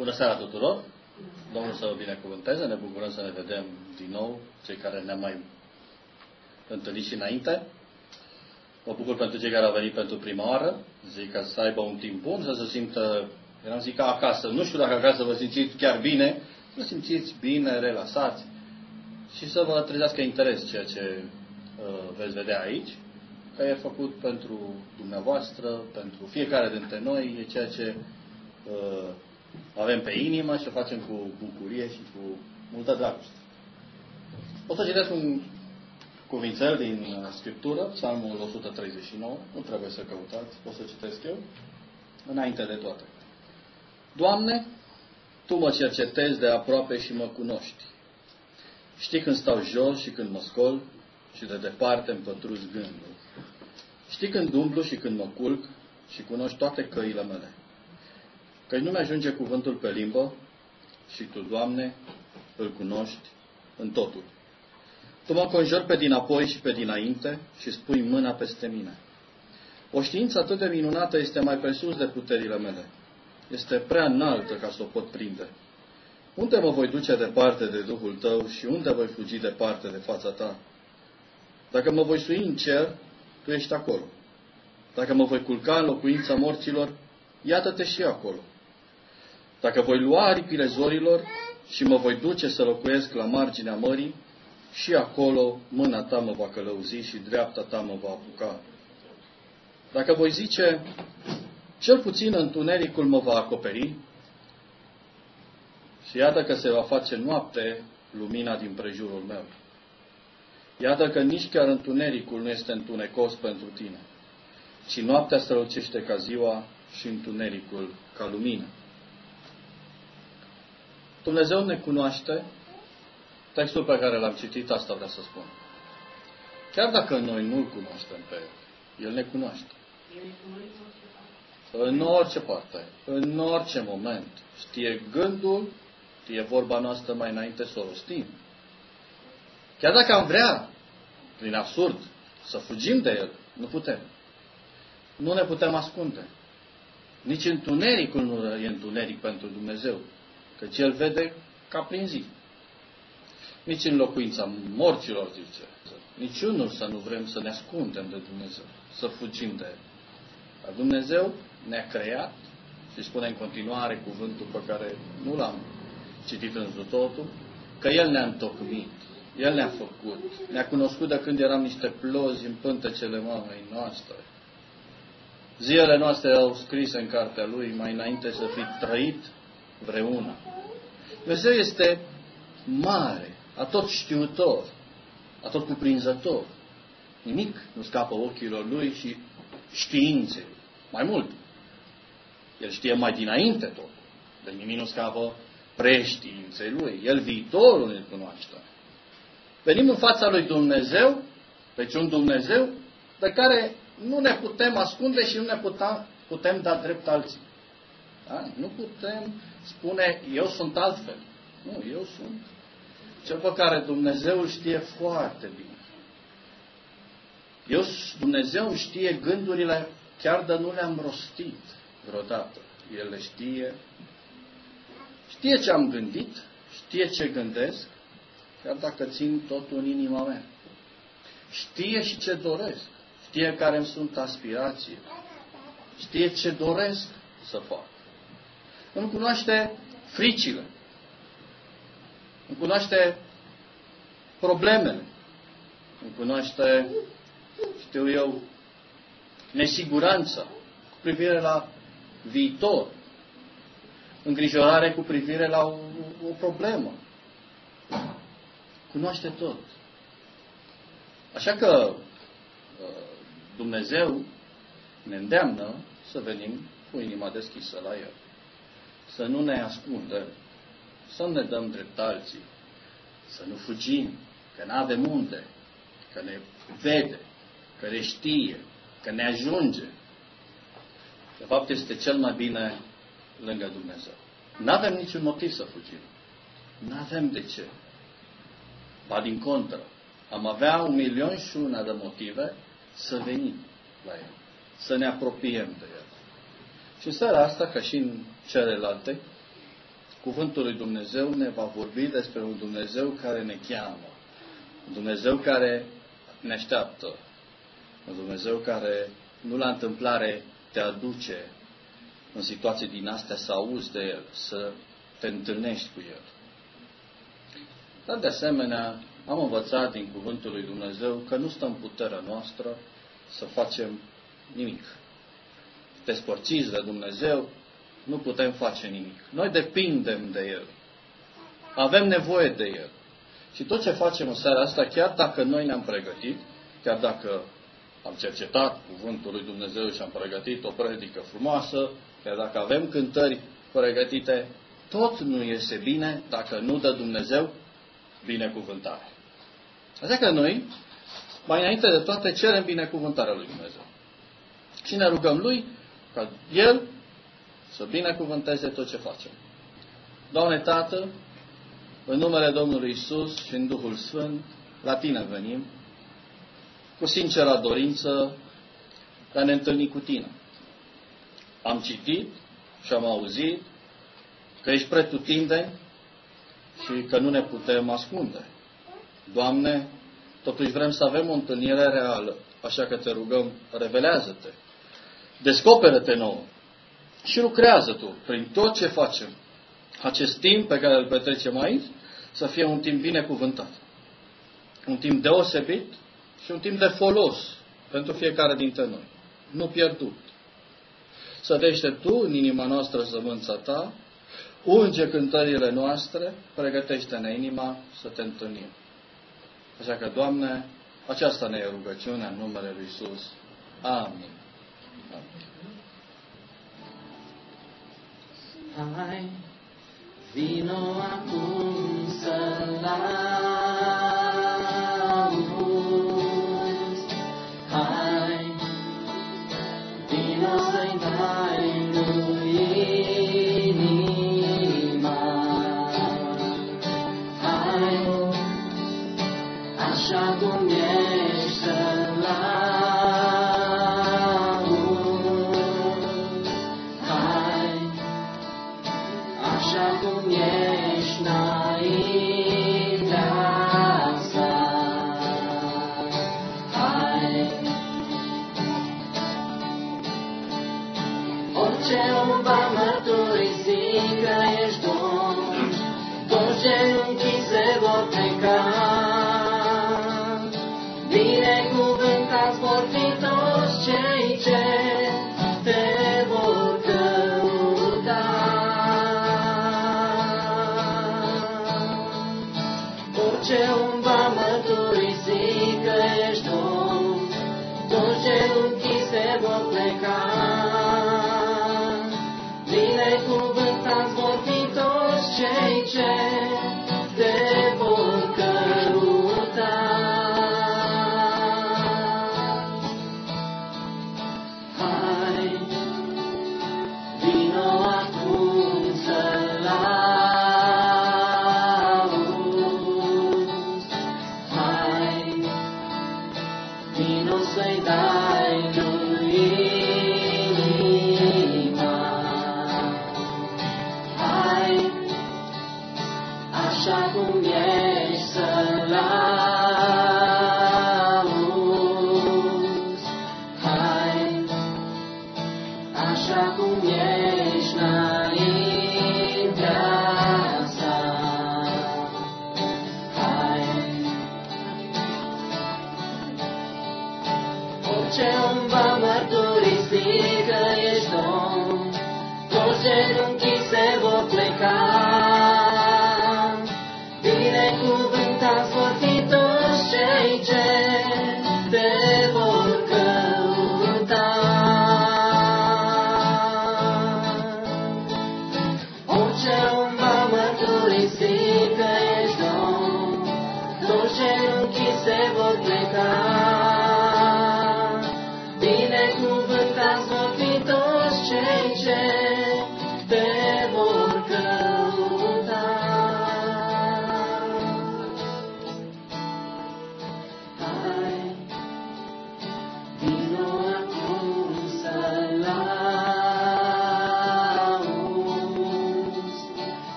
Bună seara tuturor! Domnul să vă binecuvânteze, ne bucurăm să ne vedem din nou, cei care ne-am mai întâlnit și înainte. Mă bucur pentru cei care au venit pentru prima oară, zic că să aibă un timp bun, să se simtă, eram zic ca acasă. Nu știu dacă acasă vă simțiți chiar bine, să simțiți bine, relaxați și să vă trezească interes ceea ce uh, veți vedea aici, că e făcut pentru dumneavoastră, pentru fiecare dintre noi, e ceea ce uh, avem pe inimă și o facem cu bucurie și cu multă dragoste. O să citesc un cuvințel din uh, Scriptură, Psalmul 139, nu trebuie să căutați, o să citesc eu, înainte de toate. Doamne, Tu mă cercetezi de aproape și mă cunoști. Știi când stau jos și când mă scol și de departe îmi pătruz gândul. Știi când umblu și când mă culc și cunoști toate căile mele. Că nu mi-ajunge cuvântul pe limbă și Tu, Doamne, îl cunoști în totul. Tu mă conjori pe dinapoi și pe dinainte și spui mâna peste mine. O știință atât de minunată este mai presus de puterile mele. Este prea înaltă ca să o pot prinde. Unde mă voi duce departe de Duhul Tău și unde voi fugi departe de fața Ta? Dacă mă voi sui în cer, Tu ești acolo. Dacă mă voi culca în locuința morților, iată-te și acolo. Dacă voi lua aripile zorilor și mă voi duce să locuiesc la marginea mării, și acolo mâna ta mă va călăuzi și dreapta ta mă va apuca. Dacă voi zice, cel puțin întunericul mă va acoperi, și iată că se va face noapte lumina din prejurul meu. Iată că nici chiar întunericul nu este întunecos pentru tine, ci noaptea strălucește ca ziua și întunericul ca lumină. Dumnezeu ne cunoaște, textul pe care l-am citit, asta vrea să spun. Chiar dacă noi nu-L cunoaștem pe El, El ne cunoaște. În orice parte, în orice moment, știe gândul, știe vorba noastră mai înainte să o rostim. Chiar dacă am vrea, prin absurd, să fugim de El, nu putem. Nu ne putem ascunde. Nici întunericul nu e întuneric pentru Dumnezeu. Căci El vede ca prin zi. Nici în locuința morților, zice. Niciunul să nu vrem să ne ascundem de Dumnezeu, să fugim de El. Dar Dumnezeu ne-a creat și spune în continuare cuvântul pe care nu l-am citit în totul, că El ne-a întocmit, El ne-a făcut, ne-a cunoscut de când eram niște plozi în pântecele mamei noastre. Zilele noastre au scris în cartea Lui mai înainte să fi trăit vreuna. Dumnezeu este mare, atot știutor, atot cuprinzător. Nimic nu scapă ochilor Lui și științei. Mai mult, El știe mai dinainte tot. De nimic nu scapă preștiinței Lui. El viitorul ne cunoaște. Venim în fața Lui Dumnezeu, deci un Dumnezeu de care nu ne putem ascunde și nu ne putem, putem da drept alții. Da? Nu putem spune, eu sunt altfel. Nu, eu sunt cel pe care Dumnezeu îl știe foarte bine. Eu, Dumnezeu știe gândurile chiar de nu le-am rostit vreodată. El le știe. Știe ce am gândit, știe ce gândesc, chiar dacă țin totul în inima mea. Știe și ce doresc. Știe care îmi sunt aspirații. Știe ce doresc să fac. Îmi cunoaște fricile. Îmi cunoaște problemele. Îmi cunoaște, știu eu, nesiguranța cu privire la viitor. Îngrijorare cu privire la o, o problemă. Cunoaște tot. Așa că Dumnezeu ne îndeamnă să venim cu inima deschisă la El să nu ne ascundem, să ne dăm drept alții, să nu fugim, că nu avem unde, că ne vede, că ne știe, că ne ajunge. De fapt, este cel mai bine lângă Dumnezeu. Nu avem niciun motiv să fugim. Nu avem de ce. Ba din contră, am avea un milion și una de motive să venim la El, să ne apropiem de El. Și în seara asta, ca și în celelalte, Cuvântul lui Dumnezeu ne va vorbi despre un Dumnezeu care ne cheamă, un Dumnezeu care ne așteaptă, un Dumnezeu care nu la întâmplare te aduce în situații din astea să auzi de El, să te întâlnești cu El. Dar de asemenea, am învățat din Cuvântul lui Dumnezeu că nu stă în puterea noastră să facem nimic. Despărțiți de Dumnezeu, nu putem face nimic. Noi depindem de El. Avem nevoie de El. Și tot ce facem în seara asta, chiar dacă noi ne-am pregătit, chiar dacă am cercetat Cuvântul lui Dumnezeu și am pregătit o predică frumoasă, chiar dacă avem cântări pregătite, tot nu iese bine dacă nu dă Dumnezeu binecuvântare. Așa că noi, mai înainte de toate, cerem binecuvântarea lui Dumnezeu. Și ne rugăm lui ca El să binecuvânteze tot ce facem. Doamne Tată, în numele Domnului Isus și în Duhul Sfânt, la Tine venim, cu sincera dorință de a ne întâlni cu Tine. Am citit și am auzit că ești pretutindeni și că nu ne putem ascunde. Doamne, totuși vrem să avem o întâlnire reală, așa că te rugăm, revelează-te, descoperă-te nouă și lucrează Tu prin tot ce facem. Acest timp pe care îl petrecem aici să fie un timp binecuvântat. Un timp deosebit și un timp de folos pentru fiecare dintre noi. Nu pierdut. Sădește Tu în inima noastră zămânța Ta, unge cântările noastre, pregătește-ne inima să Te întâlnim. Așa că, Doamne, aceasta ne e rugăciunea în numele Lui Isus. Amin. Amin. Hai, vino acum să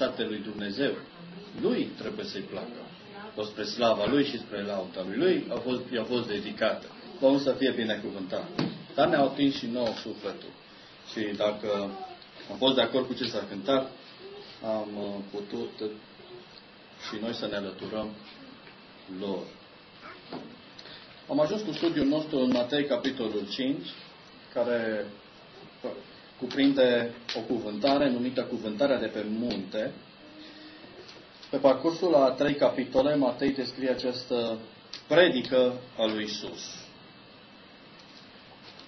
fost adresate lui Dumnezeu. Lui trebuie să-i placă. A fost spre slava Lui și spre lauta Lui. Lui a fost, i-a fost dedicată. Vom să fie binecuvântat. Dar ne-au atins și nouă sufletul. Și dacă am fost de acord cu ce s-a cântat, am uh, putut uh, și noi să ne alăturăm lor. Am ajuns cu studiul nostru în Matei, capitolul 5, care cuprinde o cuvântare numită Cuvântarea de pe munte. Pe parcursul a trei capitole, Matei descrie această predică a lui Isus.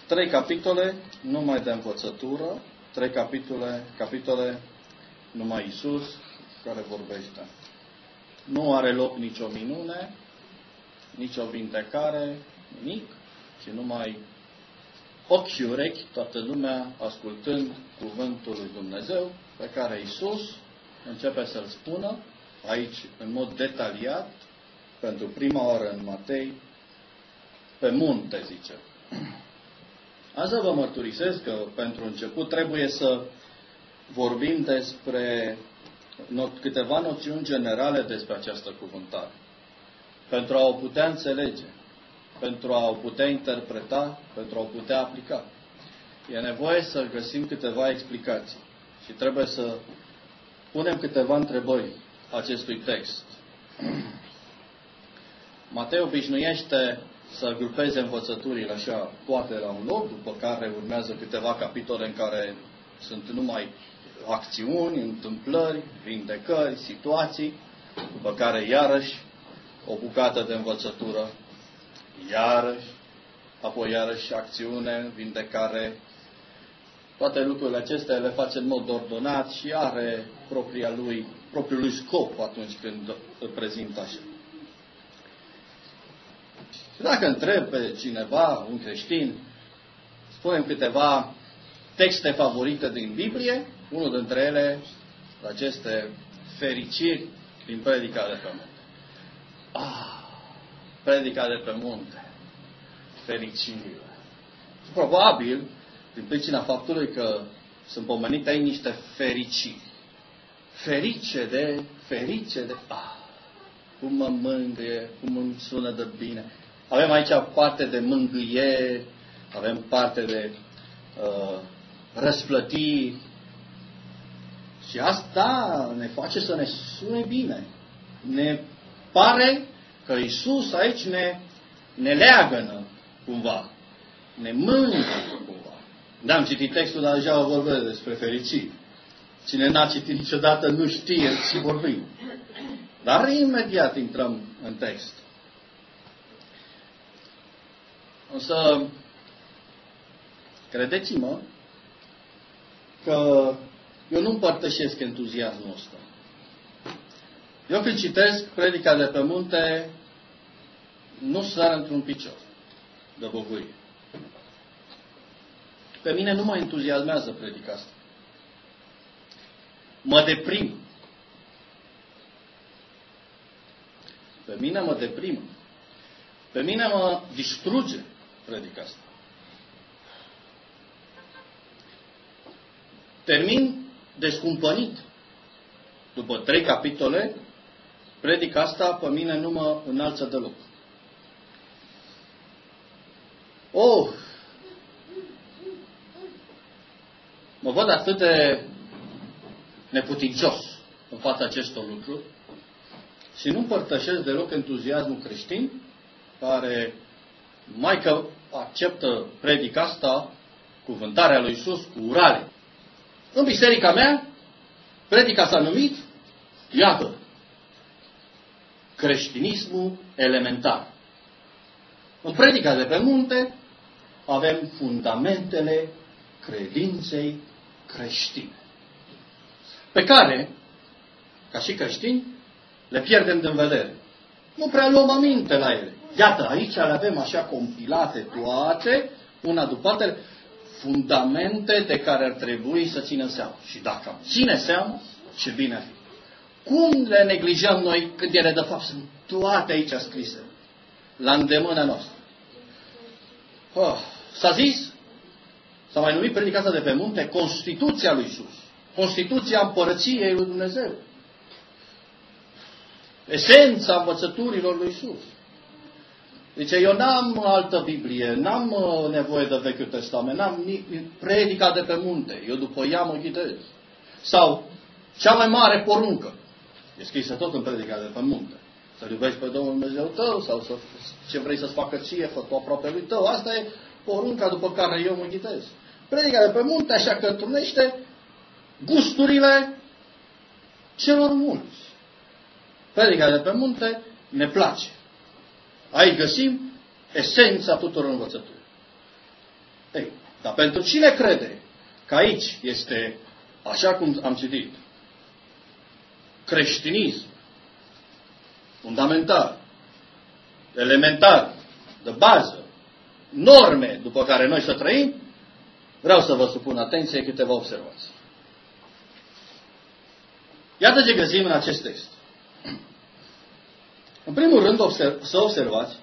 Trei capitole numai de învățătură, trei capitole, capitole numai Isus care vorbește. Nu are loc nicio minune, nicio vindecare, nimic, ci numai ochi și urechi, toată lumea ascultând cuvântul lui Dumnezeu, pe care Isus începe să-l spună aici în mod detaliat, pentru prima oară în Matei, pe munte, zice. Asta vă mărturisesc că pentru început trebuie să vorbim despre câteva noțiuni generale despre această cuvântare. Pentru a o putea înțelege, pentru a o putea interpreta, pentru a o putea aplica. E nevoie să găsim câteva explicații și trebuie să punem câteva întrebări acestui text. Matei obișnuiește să grupeze învățăturile așa, poate la un loc, după care urmează câteva capitole în care sunt numai acțiuni, întâmplări, vindecări, situații, după care iarăși o bucată de învățătură, iarăși, apoi iarăși acțiune, vindecare. Toate lucrurile acestea le face în mod ordonat și are propria lui, propriul lui scop atunci când îl prezintă așa. Și dacă întreb pe cineva, un creștin, spunem câteva texte favorite din Biblie, unul dintre ele, aceste fericiri din predica de pe munte. Ah, predica de pe munte. Fericire. Probabil, din pricina faptului că sunt pomenite aici niște fericiri. Ferice de, ferice de, ah, cum mă mângâie, cum îmi sună de bine. Avem aici parte de mângâieri, avem parte de uh, răsplătiri. Și asta ne face să ne sune bine. Ne pare că Isus aici ne, ne leagănă cumva. Ne mângâie cumva. N-am citit textul, dar deja o vorbesc despre fericire. Cine n-a citit niciodată nu știe ce vorbim. Dar imediat intrăm în text. Însă, credeți-mă că eu nu împărtășesc entuziasmul ăsta. Eu când citesc predica de pe munte, nu sar într-un picior de bucurie. Pe mine nu mă entuziasmează predica asta. Mă deprim. Pe mine mă deprimă. Pe mine mă distruge predica asta. Termin descumpănit. După trei capitole, predica asta pe mine nu mă înalță deloc. Oh! Mă văd atât de neputincios în fața acestor lucruri și nu împărtășesc deloc entuziasmul creștin care mai că acceptă predica asta, cuvântarea lui Isus, cu urare. În biserica mea, predica s-a numit, iată, creștinismul elementar. În predica de pe munte avem fundamentele credinței creștine, pe care, ca și creștini, le pierdem din vedere. Nu prea luăm aminte la ele. Iată, aici le avem așa compilate toate, una după alta, fundamente de care ar trebui să ținem seama. Și dacă am ține seama, ce bine ar fi. Cum le neglijăm noi când ele de fapt sunt toate aici scrise? La îndemâna noastră. Oh, s-a zis, s-a mai numit predicația de pe munte, Constituția lui Isus. Constituția împărăției lui Dumnezeu. Esența învățăturilor lui Isus. Zice, eu n-am altă Biblie, n-am uh, nevoie de Vechiul Testament, n-am predica de pe munte, eu după ea mă ghidez. Sau, cea mai mare poruncă, e scrisă tot în predica de pe munte. Să iubești pe Domnul Dumnezeu tău sau să, ce vrei să-ți facă ție, fă tu aproape lui tău. Asta e porunca după care eu mă ghidez. Predica de pe munte așa că întrunește gusturile celor mulți. Predica de pe munte ne place. Aici găsim esența tuturor învățăturii. Ei, dar pentru cine crede că aici este, așa cum am citit, creștinism, fundamental, elementar, de bază, norme după care noi să trăim, vreau să vă supun atenție câteva observații. Iată ce găsim în acest text. În primul rând, observ, să observați,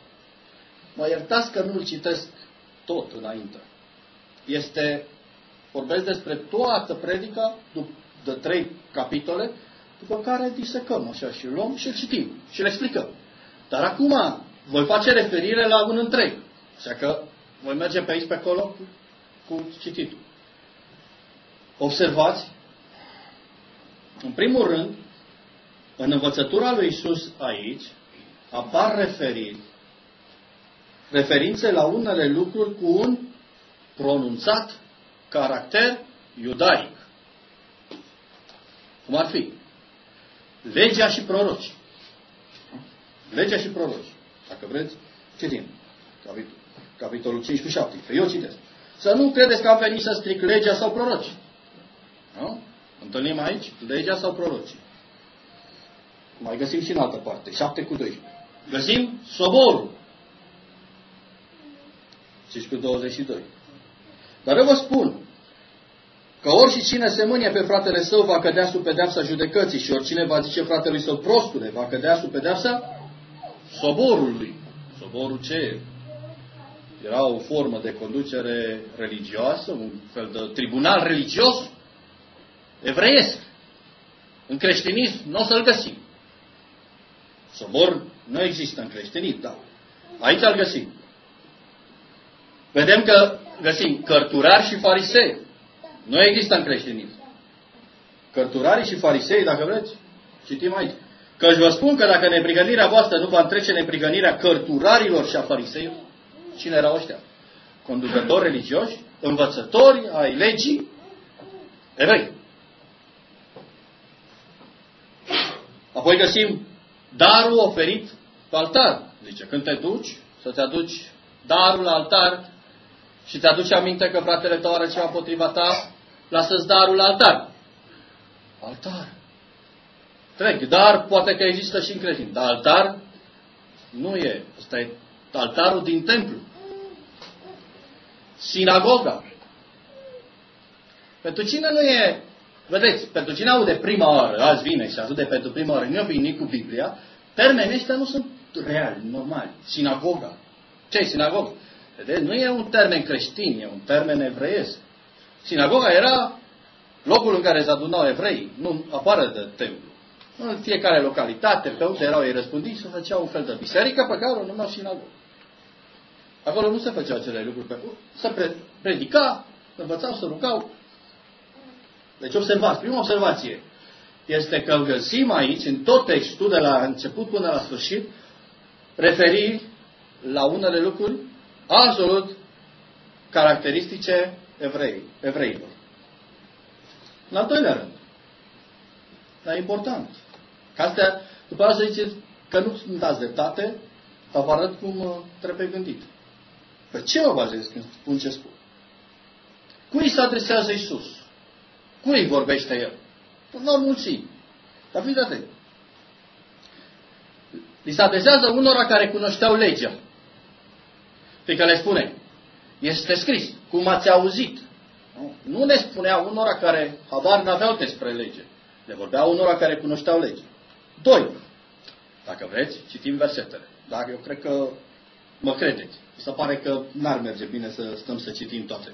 mă iertați că nu-l citesc tot înainte. Este, vorbesc despre toată predica de trei capitole, după care disecăm așa și luăm și îl citim și le explicăm. Dar acum voi face referire la un întreg. Așa că voi merge pe aici, pe acolo, cu, cu cititul. Observați, în primul rând, în învățătura lui Isus aici, apar referiri, referințe la unele lucruri cu un pronunțat caracter iudaic. Cum ar fi? Legea și proroci. Legea și proroci. Dacă vreți, citim. Capitolul 5 cu 7. Eu citesc. Să nu credeți că am venit să stric legea sau proroci. Nu? Întâlnim aici legea sau prorocii. Mai găsim și în altă parte. 7 cu 12. Găsim soborul. 5 cu 22. Dar eu vă spun că orice cine se mânie pe fratele său va cădea sub pedeapsa judecății și oricine va zice fratelui său prostule va cădea sub pedeapsa soborului. Soborul ce Era o formă de conducere religioasă, un fel de tribunal religios evreiesc. În creștinism nu o să-l găsim. Sobor nu există în creștinism, da. Aici îl găsim. Vedem că găsim cărturari și farisei. Nu există în creștinism. Cărturarii și farisei, dacă vreți, citim aici. Că își vă spun că dacă neprigănirea voastră nu va întrece neprigănirea cărturarilor și a fariseilor, cine erau ăștia? Conducători religioși, învățători ai legii, evrei. Apoi găsim darul oferit pe altar. Zice, când te duci să-ți aduci darul la altar și te-aduci aminte că fratele tău are ceva împotriva ta, lasă-ți darul la altar. Altar. Trec, dar poate că există și în creștin. Dar altar nu e. Ăsta e altarul din templu. Sinagoga. Pentru cine nu e Vedeți, pentru cine aude prima oară, azi vine și aude pentru prima oară, nu venit cu Biblia, termenii ăștia nu sunt reali, normali. Sinagoga. Ce e sinagoga? Vedeți, nu e un termen creștin, e un termen evreiesc. Sinagoga era locul în care se adunau evrei, nu afară de templu. În fiecare localitate, pe unde erau ei răspândiți, se făcea un fel de biserică pe care o numeau sinagogă. Acolo nu se făceau acele lucruri. Pe... Se predica, învățau, să rugau, deci observați, prima observație este că găsim aici, în tot textul, de la început până la sfârșit, referiri la unele lucruri absolut caracteristice evrei, evreilor. În al doilea rând, dar e important, că astea, după aceea să ziceți că nu sunt dați dreptate, dar vă arăt cum uh, trebuie gândit. Pe ce mă bazez când spun ce spun? Cui se adresează Isus? Cui vorbește el? Unor mulți. Dar fiți atent. Li se adresează unora care cunoșteau legea. Fiindcă le spune, este scris, cum ați auzit. Nu, nu le spunea unora care habar n-aveau despre lege. Le vorbea unora care cunoșteau legea. Doi, dacă vreți, citim versetele. Dar eu cred că mă credeți. Mi se pare că n-ar merge bine să stăm să citim toate.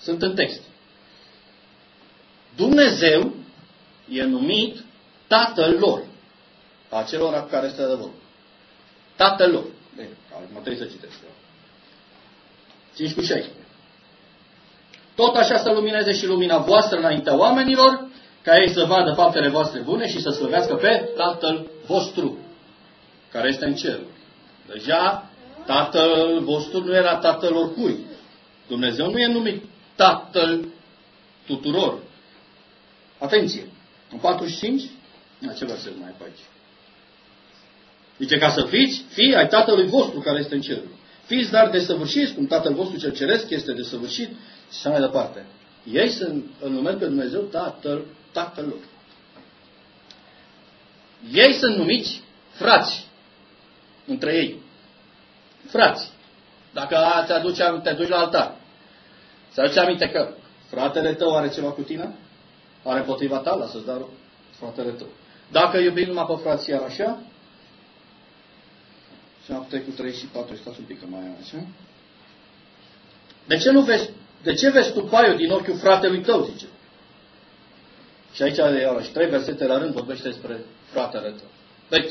Sunt în text. Dumnezeu e numit Tatăl lor. A celor care este de vorbă. Tatăl lor. Bine, mă trebuie să citesc. 5 cu 16. Tot așa să lumineze și lumina voastră înaintea oamenilor, ca ei să vadă faptele voastre bune și să slăvească pe Tatăl vostru, care este în cer. Deja, Tatăl vostru nu era Tatăl oricui. Dumnezeu nu e numit Tatăl tuturor. Atenție! În 45, la ce verset mai pe aici? Zice, ca să fiți fii ai Tatălui vostru care este în cer. Fiți dar desăvârșiți, cum Tatăl vostru cel ceresc este desăvârșit și așa mai departe. Ei sunt, în numesc pe Dumnezeu Tatăl, Tatăl lor. Ei sunt numiți frați între ei. Frați. Dacă te aduci, te duci la altar, să aduci aminte că fratele tău are ceva cu tine, are potriva ta, lasă-ți dar fratele tău. Dacă iubi numai pe frații iar așa, 7 cu 3 și 4, stați un pic că mai am așa. De ce nu vezi, de ce vezi tu paiul din ochiul fratelui tău, zice? Și aici, iarăși, trei versete la rând vorbește despre fratele tău. Deci,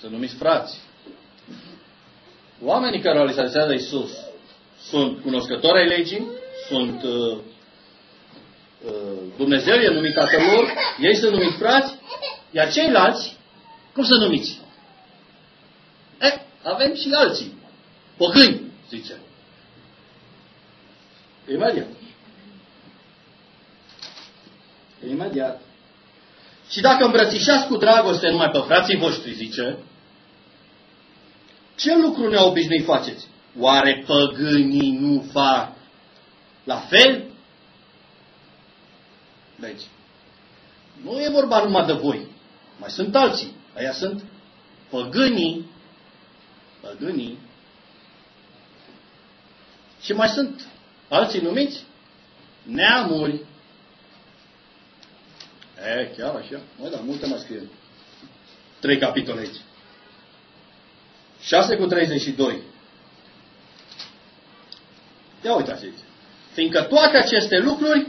să numiți frați. Oamenii care realizează Iisus sunt cunoscători ai legii, sunt uh, uh, Dumnezeu e numit Tatăl lor, ei sunt numiți frați, iar ceilalți, cum să numiți? E, avem și alții. Păgâni, zice. Imediat. Imediat. Și dacă îmbrățișați cu dragoste numai pe frații voștri, zice, ce lucru ne obișnuit faceți? Oare păgânii nu fac la fel? Deci, nu e vorba numai de voi. Mai sunt alții. Aia sunt păgânii. Păgânii. Și mai sunt alții numiți neamuri. E, chiar așa? Mă, da, multe mai scrie. Trei capitole aici. 6 cu 32. Ia uitați aici. Fiindcă toate aceste lucruri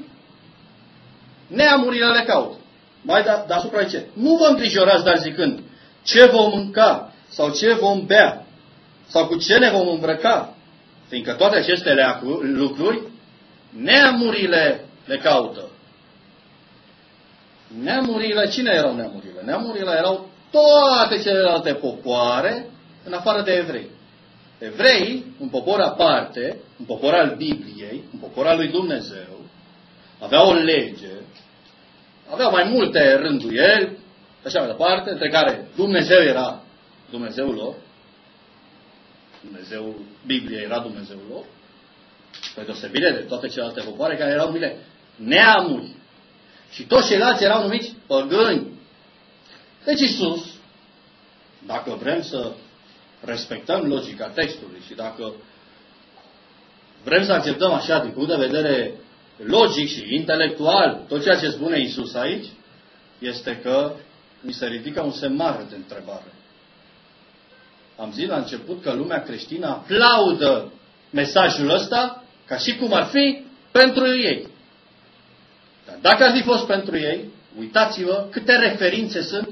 neamurile le caută. Mai da, deasupra ce? Nu vă îngrijorați, dar zicând, ce vom mânca, sau ce vom bea, sau cu ce ne vom îmbrăca. Fiindcă toate aceste lucruri, neamurile le caută. Neamurile, cine erau neamurile? Neamurile erau toate celelalte popoare, în afară de evrei. Evreii, un popor aparte, un popor al Bibliei, un popor al lui Dumnezeu, aveau o lege, aveau mai multe rânduieli, așa mai departe, între care Dumnezeu era Dumnezeul lor, Dumnezeu, Biblia era Dumnezeul lor, pe deosebire de toate celelalte popoare care erau numite neamuri. Și toți ceilalți erau numiți păgâni. Deci Isus, dacă vrem să respectăm logica textului și dacă vrem să acceptăm așa din punct de vedere logic și intelectual tot ceea ce spune Isus aici, este că mi se ridică un semn mare de întrebare. Am zis la început că lumea creștină aplaudă mesajul ăsta ca și cum ar fi pentru ei. Dar dacă ar fi fost pentru ei, uitați-vă câte referințe sunt,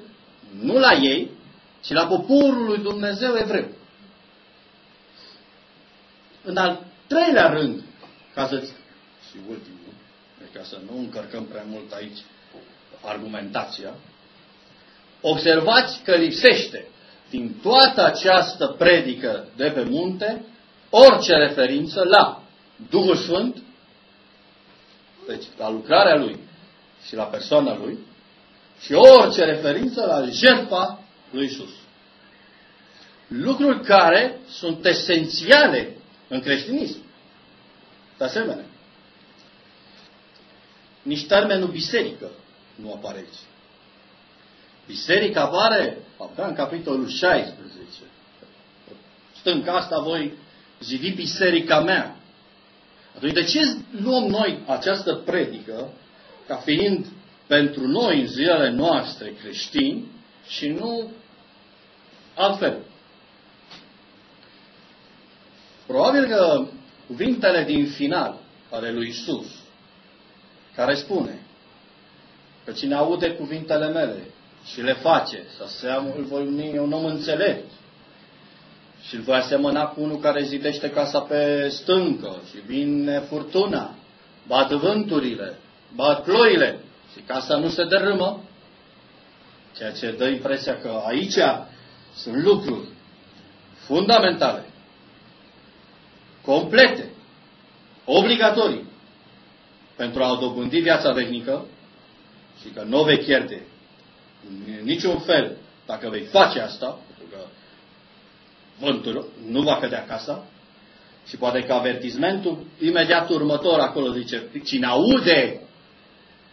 nu la ei, ci la poporul lui Dumnezeu evreu. În al treilea rând, ca să și ultimul, ca să nu încărcăm prea mult aici argumentația, observați că lipsește din toată această predică de pe munte orice referință la Duhul Sfânt, deci la lucrarea Lui și la persoana Lui, și orice referință la jertfa lui Isus. Lucruri care sunt esențiale în creștinism. De asemenea, nici termenul biserică nu apare aici. Biserica apare abia în capitolul 16. Stând ca asta voi zidi biserica mea. Atunci de ce luăm noi această predică ca fiind pentru noi în zilele noastre creștini și nu altfel? Probabil că cuvintele din final ale lui Isus, care spune că cine aude cuvintele mele și le face, să seamă, îl voi uni un om înțelept. Și îl voi asemăna cu unul care zidește casa pe stâncă și vine furtuna, bat vânturile, bat ploile și casa nu se dărâmă. Ceea ce dă impresia că aici sunt lucruri fundamentale, complete, obligatorii pentru a dobândi viața veșnică și că nu vei pierde în niciun fel dacă vei face asta, pentru că vântul nu va cădea casa, și poate că avertismentul imediat următor acolo zice, cine aude,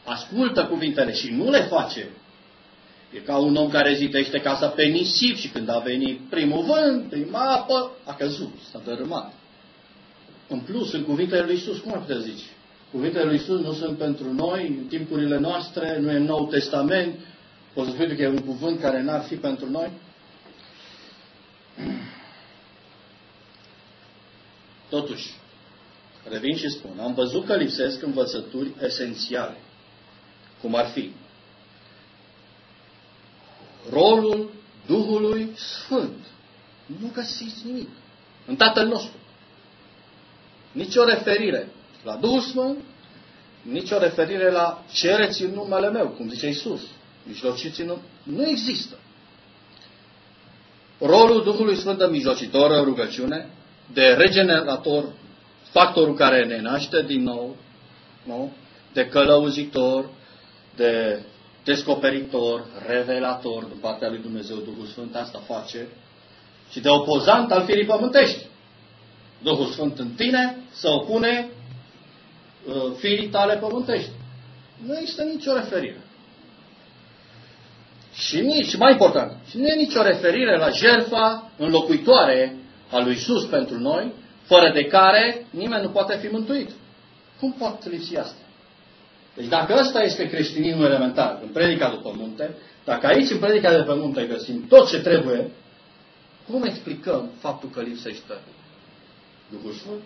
ascultă cuvintele și nu le face, e ca un om care zidește casa pe nisip și când a venit primul vânt, prima apă, a căzut, s-a dărâmat. În plus, în cuvintele lui Isus, cum ar putea zice? Cuvintele lui Isus nu sunt pentru noi, în timpurile noastre, nu e în Nou Testament, o să spui că e un cuvânt care n-ar fi pentru noi? Totuși, revin și spun, am văzut că lipsesc învățături esențiale, cum ar fi rolul Duhului Sfânt. Nu găsiți nimic. În Tatăl nostru. Nici o referire la Duhul Sfânt, nici o referire la cereți în numele meu, cum zice Isus. Mijlociți nu, nu există. Rolul Duhului Sfânt de mijlocitor în rugăciune, de regenerator, factorul care ne naște din nou, nu? de călăuzitor, de descoperitor, revelator din partea lui Dumnezeu, Duhul Sfânt, asta face, și de opozant al firii pământești. Duhul Sfânt în tine să opune uh, firii tale pământești. Nu există nicio referire. Și nici, mai important, și nu e nicio referire la jertfa înlocuitoare a lui Isus pentru noi, fără de care nimeni nu poate fi mântuit. Cum poate lipsi asta? Deci dacă ăsta este creștinismul elementar, în predica după munte, dacă aici în predica de pe munte găsim tot ce trebuie, cum explicăm faptul că lipsește Duhul Sfânt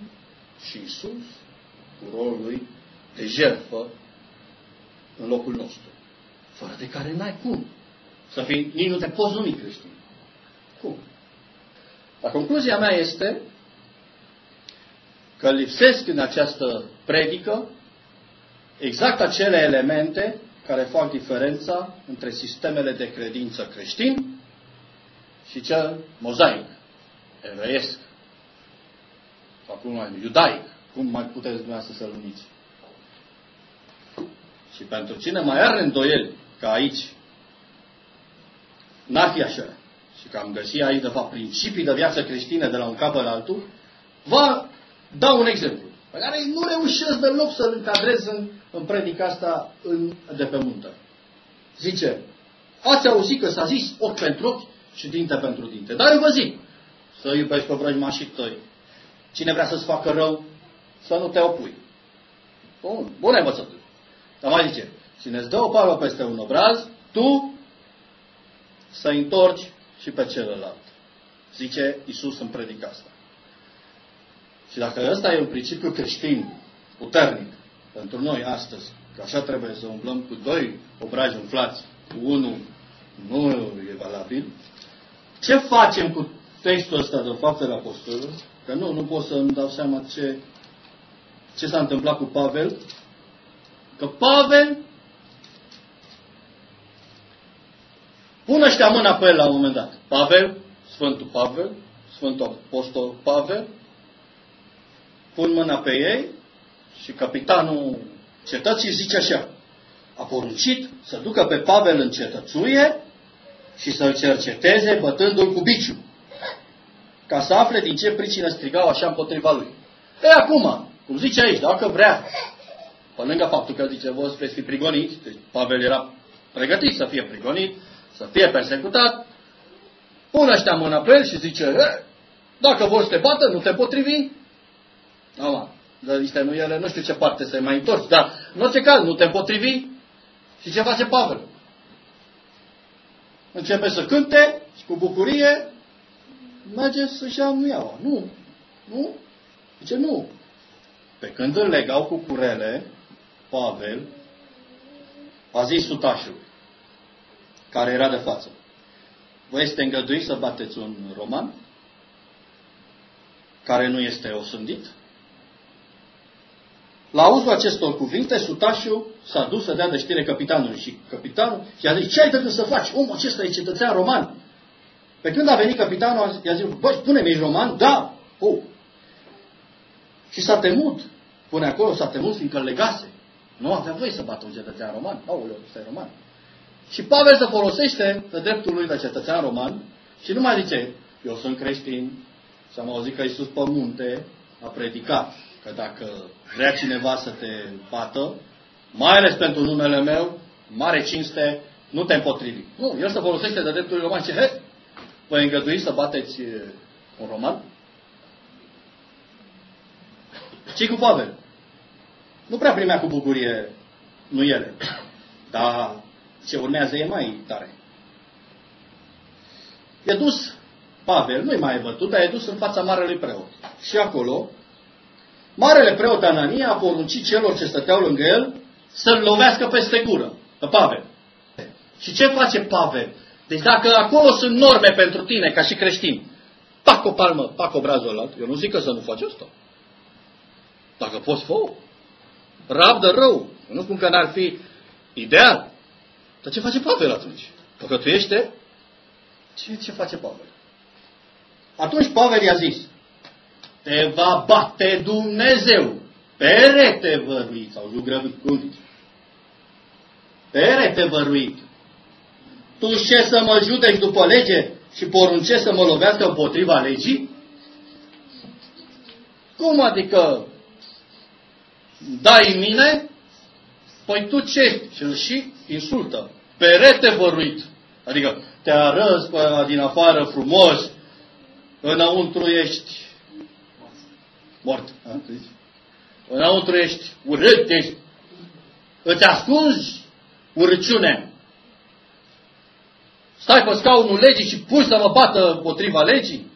și Isus cu rolul lui de jertfă în locul nostru, fără de care n-ai cum să fii, nici nu te poți numi creștin. Cum? Dar concluzia mea este că lipsesc în această predică exact acele elemente care fac diferența între sistemele de credință creștin și cel mozaic, evreiesc, acum mai iudaic, cum mai puteți dumneavoastră să-l numiți. Și pentru cine mai are îndoieli că aici N-ar fi așa. Și că am găsit aici, de fapt, principii de viață creștină de la un capăt la altul, vă dau un exemplu, pe care nu reușesc deloc să-l încadrez în, în predica asta în, de pe munte. Zice, ați auzit că s-a zis ochi pentru ochi și dinte pentru dinte. Dar eu vă zic, să iubești pe vrăjmașii tăi. Cine vrea să-ți facă rău, să nu te opui. Bun, bună învățătură. Dar mai zice, cine îți dă o palmă peste un obraz, tu să întorci și pe celălalt. Zice Isus în predica asta. Și dacă ăsta e un principiu creștin puternic pentru noi astăzi, că așa trebuie să umblăm cu doi obrazi umflați, cu unul nu e valabil, ce facem cu textul ăsta de faptele apostolilor? Că nu, nu pot să-mi dau seama ce, ce s-a întâmplat cu Pavel. Că Pavel Pun ăștia mâna pe el la un moment dat. Pavel, Sfântul Pavel, Sfântul Apostol Pavel, pun mâna pe ei și capitanul cetății zice așa, a poruncit să ducă pe Pavel în cetățuie și să-l cerceteze bătându-l cu biciu, ca să afle din ce pricină strigau așa împotriva lui. E acum, cum zice aici, dacă vrea, pe lângă faptul că zice, vă veți fi prigoniți, deci Pavel era pregătit să fie prigonit, să fie persecutat, pune ăștia mâna pe el și zice, "E, dacă vor să te bată, nu te potrivi. Ama, dar niște nu ele, nu știu ce parte să mai întorci, dar în orice caz, nu te potrivi. Și ce face Pavel? Începe să cânte și cu bucurie merge să-și ia nuiaua. Nu, nu, zice nu. Pe când îl legau cu curele, Pavel a zis sutașul, care era de față, vă este îngăduit să bateți un roman care nu este osândit? La auzul acestor cuvinte, sutașul s-a dus să dea de știre capitanului și capitanul i-a zis, ce ai de gând să faci? Omul acesta e cetățean roman. Pe când a venit capitanul, i-a zis, băi, spune-mi, ești roman? Da. Oh. Și s-a temut. Pune acolo, s-a temut fiindcă îl legase. Nu avea voie să bată un cetățean roman. Aoleu, ăsta e roman. Și Pavel se folosește de dreptul lui de cetățean roman și nu mai zice, eu sunt creștin și am auzit că Iisus pe munte a predicat că dacă vrea cineva să te bată, mai ales pentru numele meu, mare cinste, nu te împotrivi. Nu, el se folosește de dreptul roman și, he, vă îngădui să bateți un roman? ce cu Pavel? Nu prea primea cu bucurie nu ele. Dar ce urmează e mai tare. E dus Pavel, nu-i mai bătut, dar e dus în fața Marelui Preot. Și acolo, Marele Preot Anania a poruncit celor ce stăteau lângă el să-l lovească peste gură, pe Pavel. Și ce face Pavel? Deci dacă acolo sunt norme pentru tine, ca și creștin, pac o palmă, pac obrazul ăla, eu nu zic că să nu faci asta. Dacă poți, fă Rabdă rău. Eu nu spun că n-ar fi ideal. Dar ce face Pavel atunci? Păcătuiește? Ce, ce face Pavel? Atunci Pavel i-a zis, te va bate Dumnezeu, perete văruit, sau jugrăvit, cum zici? Perete văruit. Tu ce să mă judeci după lege și porunce să mă lovească împotriva legii? Cum adică dai în mine? Păi tu ce? Și îl și insultă. Perete văruit. Adică te arăți pe din afară frumos, înăuntru ești mort. A? Înăuntru ești urât, ești, îți ascunzi urăciunea. Stai pe scaunul legii și pui să mă bată potriva legii?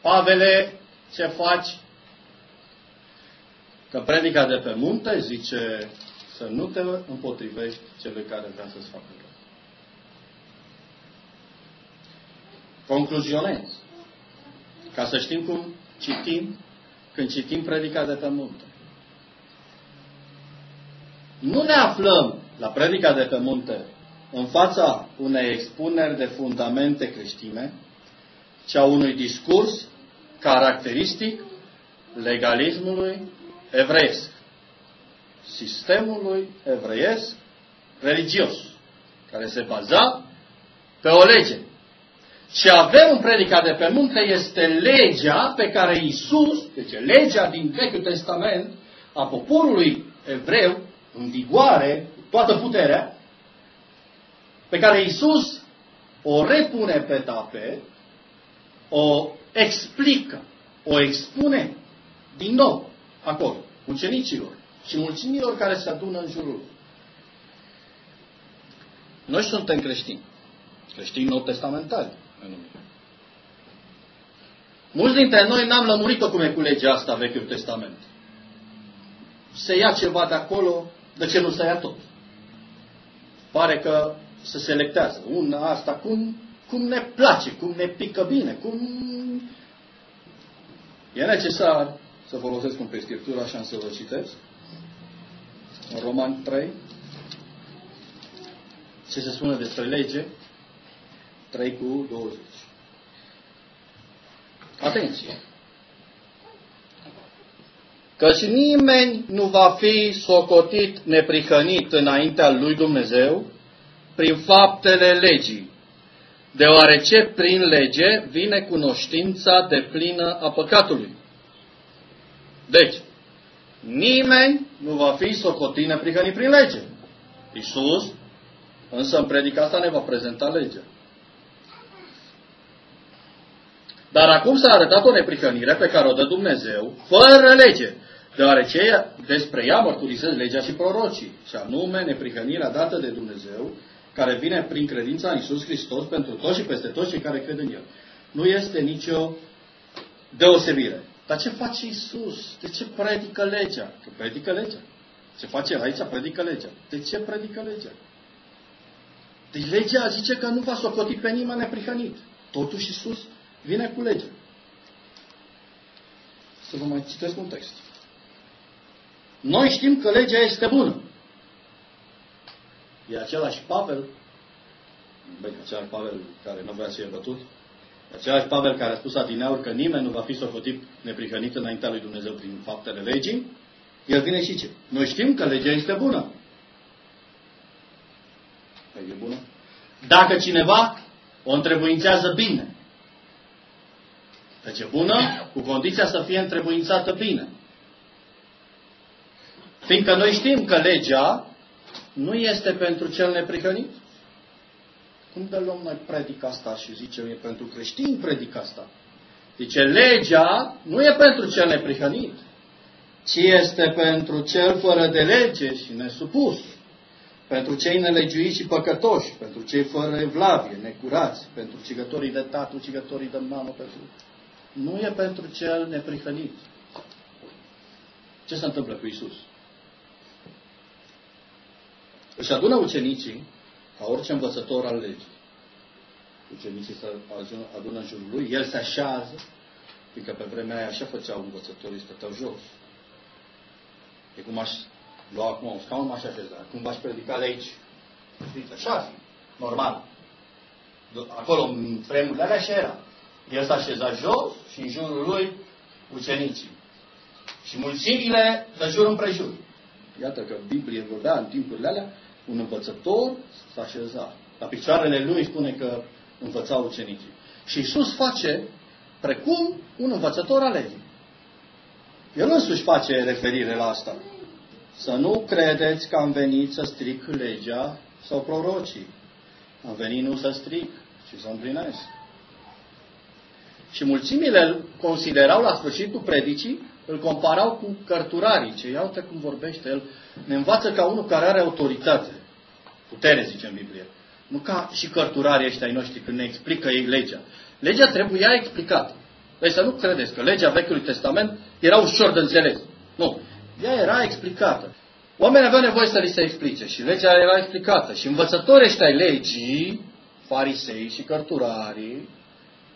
Pavele, ce faci? Că predica de pe munte zice să nu te împotrivești celui care vrea să-ți facă rău. Concluzionez. Ca să știm cum citim când citim predica de pe munte. Nu ne aflăm la predica de pe munte în fața unei expuneri de fundamente creștine, ci a unui discurs caracteristic legalismului evreiesc. Sistemului evreiesc religios, care se baza pe o lege. Și avem în predica de pe munte este legea pe care Isus, deci legea din Vechiul Testament a poporului evreu, în vigoare, cu toată puterea, pe care Isus o repune pe tapet, o explică, o expune din nou acolo, ucenicilor și mulțimilor care se adună în jurul. Noi suntem creștini, creștini nou testamentali. Mulți dintre noi n-am lămurit-o cum e cu legea asta Vechiul Testament. Se ia ceva de acolo, de ce nu se ia tot? Pare că se selectează. Una asta cum, cum ne place, cum ne pică bine, cum... E necesar să folosesc un pe Scriptură, așa să vă citesc. În Roman 3. Ce se spune despre lege? 3 cu 20. Atenție! Căci nimeni nu va fi socotit neprihănit înaintea lui Dumnezeu prin faptele legii, deoarece prin lege vine cunoștința de plină a păcatului. Deci, nimeni nu va fi socotit neprihănit prin lege. Iisus Însă în predica asta ne va prezenta legea. Dar acum s-a arătat o neprihănire pe care o dă Dumnezeu, fără lege, deoarece despre ea mărturisesc legea și prorocii, și anume neprihănirea dată de Dumnezeu, care vine prin credința în Isus Hristos pentru toți și peste toți cei care cred în El. Nu este nicio deosebire. Dar ce face Isus? De ce predică legea? Că predică legea. Ce face El aici? Predică legea. De ce predică legea? Deci legea zice că nu va socoti pe nimeni neprihănit. Totuși Isus vine cu legea. Să vă mai citesc un text. Noi știm că legea este bună. E același Pavel, băi, același Pavel care nu vrea să fie bătut, același Pavel care a spus adineauri că nimeni nu va fi socotit neprihănit înaintea lui Dumnezeu prin faptele legii, el vine și ce? Noi știm că legea este bună. Păi e bună? Dacă cineva o întrebuințează bine, deci e bună cu condiția să fie întrebuințată bine. Fiindcă noi știm că legea nu este pentru cel neprihănit. Cum de luăm noi predica asta și zicem e pentru creștini predica asta? Zice, legea nu e pentru cel neprihănit, ci este pentru cel fără de lege și nesupus, pentru cei nelegiuiți și păcătoși, pentru cei fără evlavie, necurați, pentru cigătorii de tatu, cigătorii de mamă, pentru... Nu e pentru cel neprihănit. Ce se întâmplă cu Isus? Își adună ucenicii, ca orice învățător al legii. Ucenicii se adună în jurul lui, el se așează, fiindcă pe vremea aia așa făceau învățătorii, stăteau jos. E cum aș lua acum un scaun, m-aș așeza. Cum v-aș predica de aici. Știți, așa, normal. Acolo, în vremurile alea, și era. El s-a așezat jos și în jurul lui ucenicii. Și mulțimile de jur împrejur. Iată că Biblie vorbea în timpurile alea un învățător s-a așezat. La picioarele lui spune că învăța ucenicii. Și Isus face precum un învățător al legii. El însuși face referire la asta. Să nu credeți că am venit să stric legea sau prorocii. Am venit nu să stric, ci să împlinesc. Și mulțimile îl considerau la sfârșitul predicii, îl comparau cu cărturarii. Ce iată cum vorbește el. Ne învață ca unul care are autoritate. Putere, zice în Biblie. Nu ca și cărturarii ăștia ai noștri când ne explică ei legea. Legea trebuia explicată. Deci să nu credeți că legea Vechiului Testament era ușor de înțeles. Nu. Ea era explicată. Oamenii aveau nevoie să li se explice și legea era explicată. Și învățătorii ăștia ai legii, farisei și cărturarii,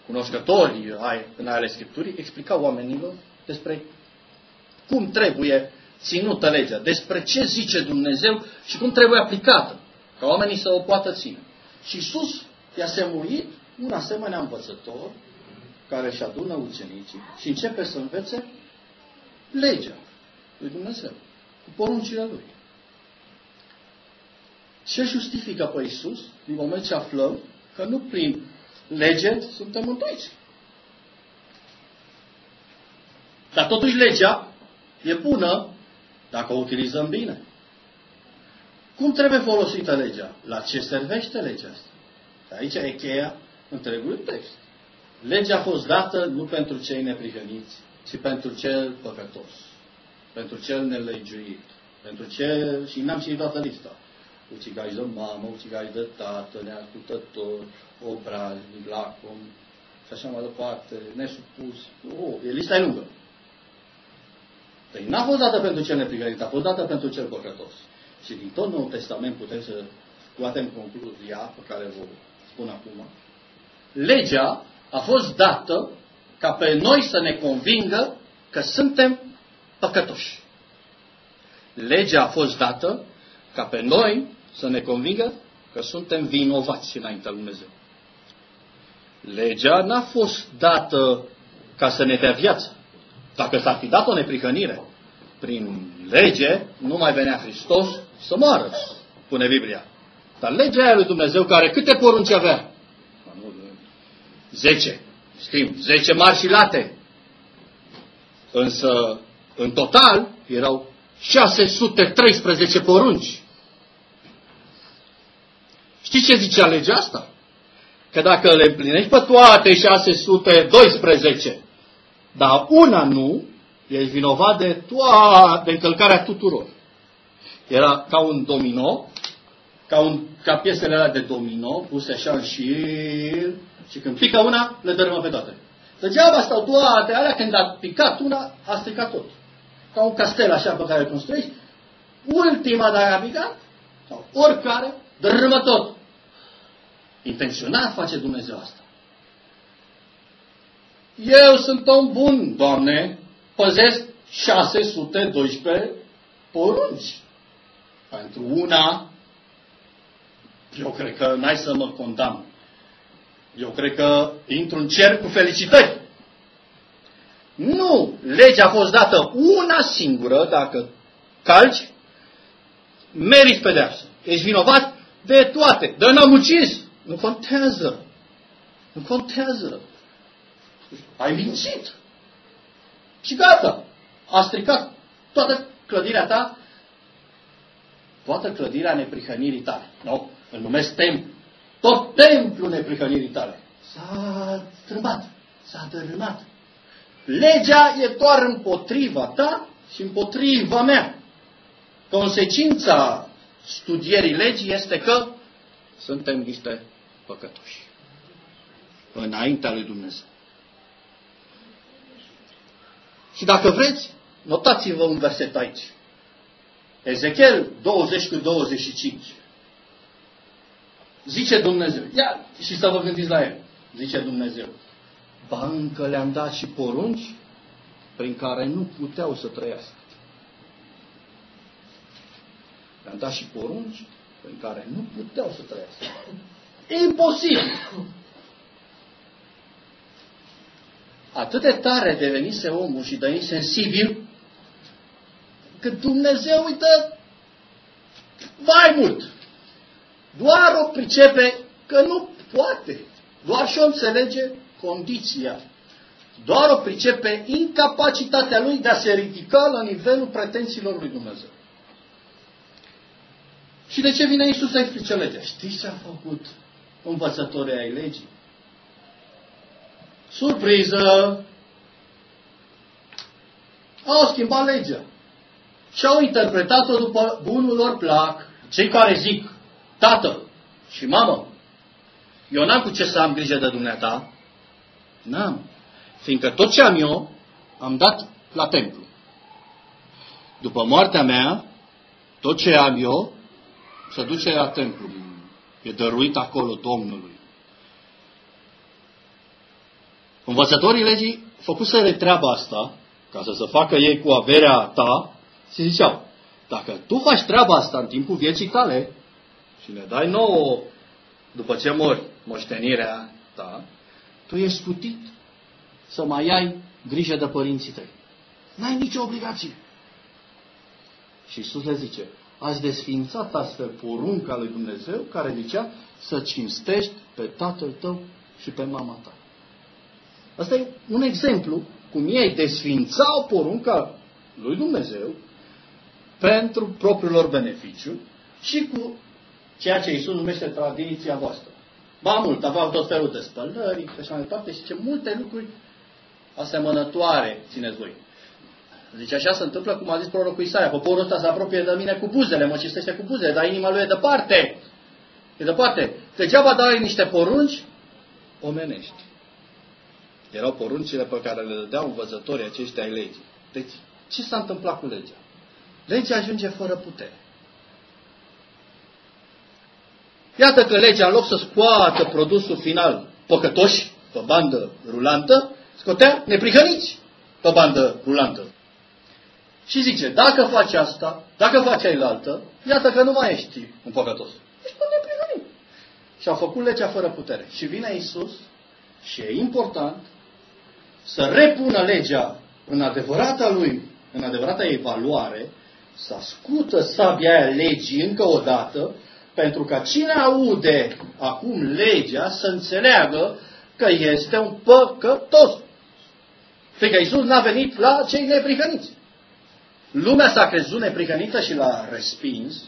cunoscători ai, în ale Scripturii, explicau oamenilor despre cum trebuie ținută legea, despre ce zice Dumnezeu și cum trebuie aplicată, ca oamenii să o poată ține. Și Iisus i-a semuit un asemenea învățător care își adună ucenicii și începe să învețe legea lui Dumnezeu, cu poruncile lui. Ce justifică pe Iisus din moment ce aflăm că nu prin lege suntem mântuiți. Dar totuși legea e bună dacă o utilizăm bine. Cum trebuie folosită legea? La ce servește legea asta? Aici e cheia întregului text. Legea a fost dată nu pentru cei neprihăniți, ci pentru cel păcătos, pentru cel nelegiuit, pentru cel, și n-am citit toată lista, ucigași de mamă, ucigași de tată, neascultător, obraznic, lacom, și așa mai departe, nesupus. Oh, e lista e lungă. Deci n-a fost dată pentru cel neprihănit, a fost dată pentru cel păcătos. Și din tot Noul Testament putem să scoatem concluzia pe care vă spun acum. Legea a fost dată ca pe noi să ne convingă că suntem păcătoși. Legea a fost dată ca pe noi să ne convingă că suntem vinovați înaintea lui Dumnezeu. Legea n-a fost dată ca să ne dea viață. Dacă s-ar fi dat o neprihănire prin lege, nu mai venea Hristos să moară, spune Biblia. Dar legea aia lui Dumnezeu, care câte porunci avea? Zece. Știm, zece mari și late. Însă, în total, erau 613 porunci. Știți ce zicea legea asta? Că dacă le împlinești pe toate 612, dar una nu, ești vinovat de, toate, de încălcarea tuturor. Era ca un domino, ca, un, ca piesele alea de domino, puse așa în șir, și când pică una, le dărâmă pe toate. Degeaba stau toate alea, când a picat una, a stricat tot. Ca un castel așa pe care îl construiești, ultima dacă a picat, sau oricare, dărâmă tot. Intenționat face Dumnezeu asta. Eu sunt om bun, Doamne, păzesc 612 porunci. Pentru una, eu cred că n-ai să mă condamn. Eu cred că intru în cer cu felicitări. Nu! Legea a fost dată una singură, dacă calci, meriți pedeapsă. Ești vinovat de toate. Dar n-am ucis. Nu contează. Nu contează. Ai mințit. Și gata. A stricat toată clădirea ta, toată clădirea neprihănirii tale. Nu? Îl numesc templu. Tot templul neprihănirii tale. S-a strâmbat. S-a dărâmat. Legea e doar împotriva ta și împotriva mea. Consecința studierii legii este că suntem niște păcătoși. Înaintea lui Dumnezeu. Și dacă vreți, notați-vă un verset aici. Ezechiel 20 cu 25. Zice Dumnezeu. Ia și să vă gândiți la el. Zice Dumnezeu. Ba încă le-am dat și porunci prin care nu puteau să trăiască. Le-am dat și porunci prin care nu puteau să trăiască. Imposibil! Atât de tare devenise omul și de insensibil, că Dumnezeu uită mai mult. Doar o pricepe că nu poate. Doar și o înțelege condiția. Doar o pricepe incapacitatea lui de a se ridica la nivelul pretențiilor lui Dumnezeu. Și de ce vine Iisus să explice legea? Știți ce a făcut învățătorii ai legii? Surpriză! Au schimbat legea. Și au interpretat-o după bunul lor plac. Cei care zic, tată și mamă, eu n-am cu ce să am grijă de dumneata. N-am. Fiindcă tot ce am eu, am dat la templu. După moartea mea, tot ce am eu, se duce la templu. E dăruit acolo Domnului. Învățătorii legii făcuseră treaba asta, ca să se facă ei cu averea ta, și ziceau, dacă tu faci treaba asta în timpul vieții tale și ne dai nouă, după ce mori, moștenirea ta, tu ești scutit să mai ai grijă de părinții tăi. N-ai nicio obligație. Și Iisus le zice, ați desfințat astfel porunca lui Dumnezeu care zicea să cinstești pe tatăl tău și pe mama ta. Asta e un exemplu cum ei desfințau porunca lui Dumnezeu pentru propriul lor beneficiu și cu ceea ce Iisus numește tradiția voastră. Ba mult, aveau tot felul de spălări și așa mai departe și ce multe lucruri asemănătoare țineți voi. Zice, așa se întâmplă cum a zis prorocul Isaia. Poporul ăsta se apropie de mine cu buzele, mă cistește cu buzele, dar inima lui e departe. E departe. Degeaba dai niște porunci omenești. Erau poruncile pe care le dădeau învățătorii aceștia ai legii. Deci, ce s-a întâmplat cu legea? Legea ajunge fără putere. Iată că legea, în loc să scoată produsul final păcătoși pe bandă rulantă, scotea neprihăniți pe bandă rulantă. Și zice, dacă faci asta, dacă faci ailaltă, iată că nu mai ești un păcătos. Ești un neprihănit. Și au făcut legea fără putere. Și vine Isus și e important să repună legea în adevărata lui, în adevărata evaluare, să ascută sabia aia legii încă o dată, pentru ca cine aude acum legea să înțeleagă că este un păcătos. Fiindcă Iisus n-a venit la cei neprihăniți. Lumea s-a crezut neprihănită și l-a respins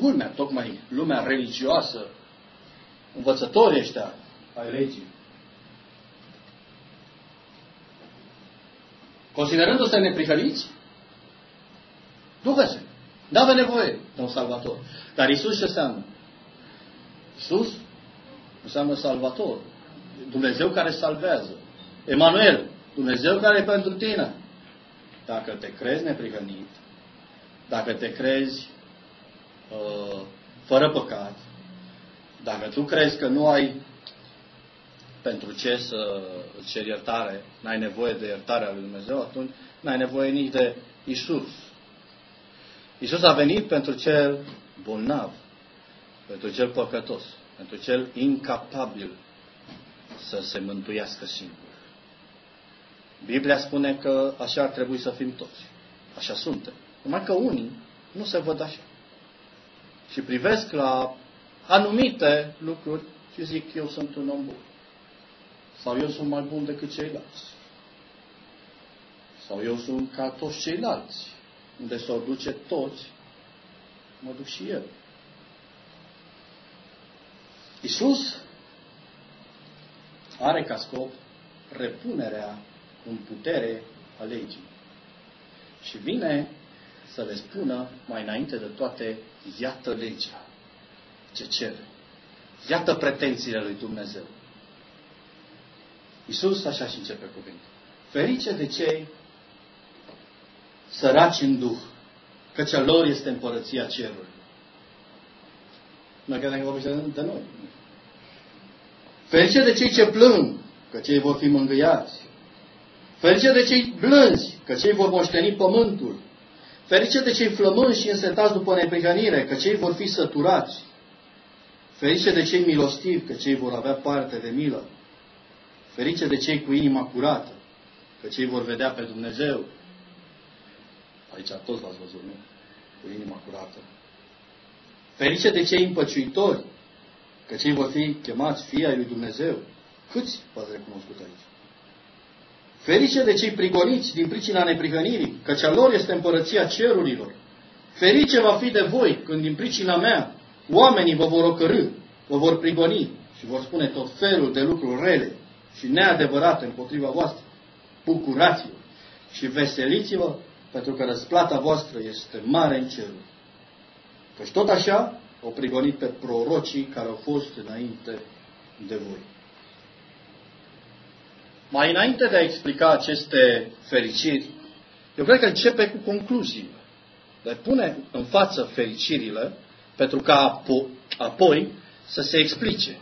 culmea, tocmai lumea religioasă, învățătorii ăștia ai legii, considerându-se neprihăniți, ducă-se. Nu avea nevoie de un salvator. Dar Isus ce înseamnă? Isus înseamnă salvator. Dumnezeu care salvează. Emanuel, Dumnezeu care e pentru tine. Dacă te crezi neprihănit, dacă te crezi uh, fără păcat, dacă tu crezi că nu ai pentru ce să ceri iertare, n-ai nevoie de iertarea lui Dumnezeu, atunci n-ai nevoie nici de Isus. Isus a venit pentru cel bolnav, pentru cel păcătos, pentru cel incapabil să se mântuiască singur. Biblia spune că așa ar trebui să fim toți. Așa suntem. Numai că unii nu se văd așa. Și privesc la anumite lucruri și zic, eu sunt un om bun. Sau eu sunt mai bun decât ceilalți. Sau eu sunt ca toți ceilalți. Unde s-o duce toți, mă duc și eu. Isus are ca scop repunerea în putere a legii. Și vine să le spună mai înainte de toate, iată legea ce cere. Iată pretențiile lui Dumnezeu. Iisus așa și începe cuvântul. Ferice de cei săraci în Duh, căci a lor este împărăția cerului. Noi credem că vorbește de noi. Ferice de cei ce plâng, că cei vor fi mângâiați. Ferice de cei blânzi, că cei vor moșteni pământul. Ferice de cei flămânzi și însetați după neprihănire, că cei vor fi săturați. Ferice de cei milostivi, că cei vor avea parte de milă. Ferice de cei cu inima curată, că cei vor vedea pe Dumnezeu. Aici toți l-ați văzut, nu? Cu inima curată. Ferice de cei împăciuitori, că cei vor fi chemați fii ai lui Dumnezeu. Câți v-ați recunoscut aici? Ferice de cei prigoniți din pricina neprihănirii, căci a lor este împărăția cerurilor. Ferice va fi de voi când din pricina mea oamenii vă vor ocărâ, vă vor prigoni și vor spune tot felul de lucruri rele și neadevărate împotriva voastră. Bucurați-vă și veseliți-vă pentru că răsplata voastră este mare în cerul. Căci tot așa au prigonit pe prorocii care au fost înainte de voi. Mai înainte de a explica aceste fericiri, eu cred că începe cu concluziile. Le pune în față fericirile pentru ca apoi să se explice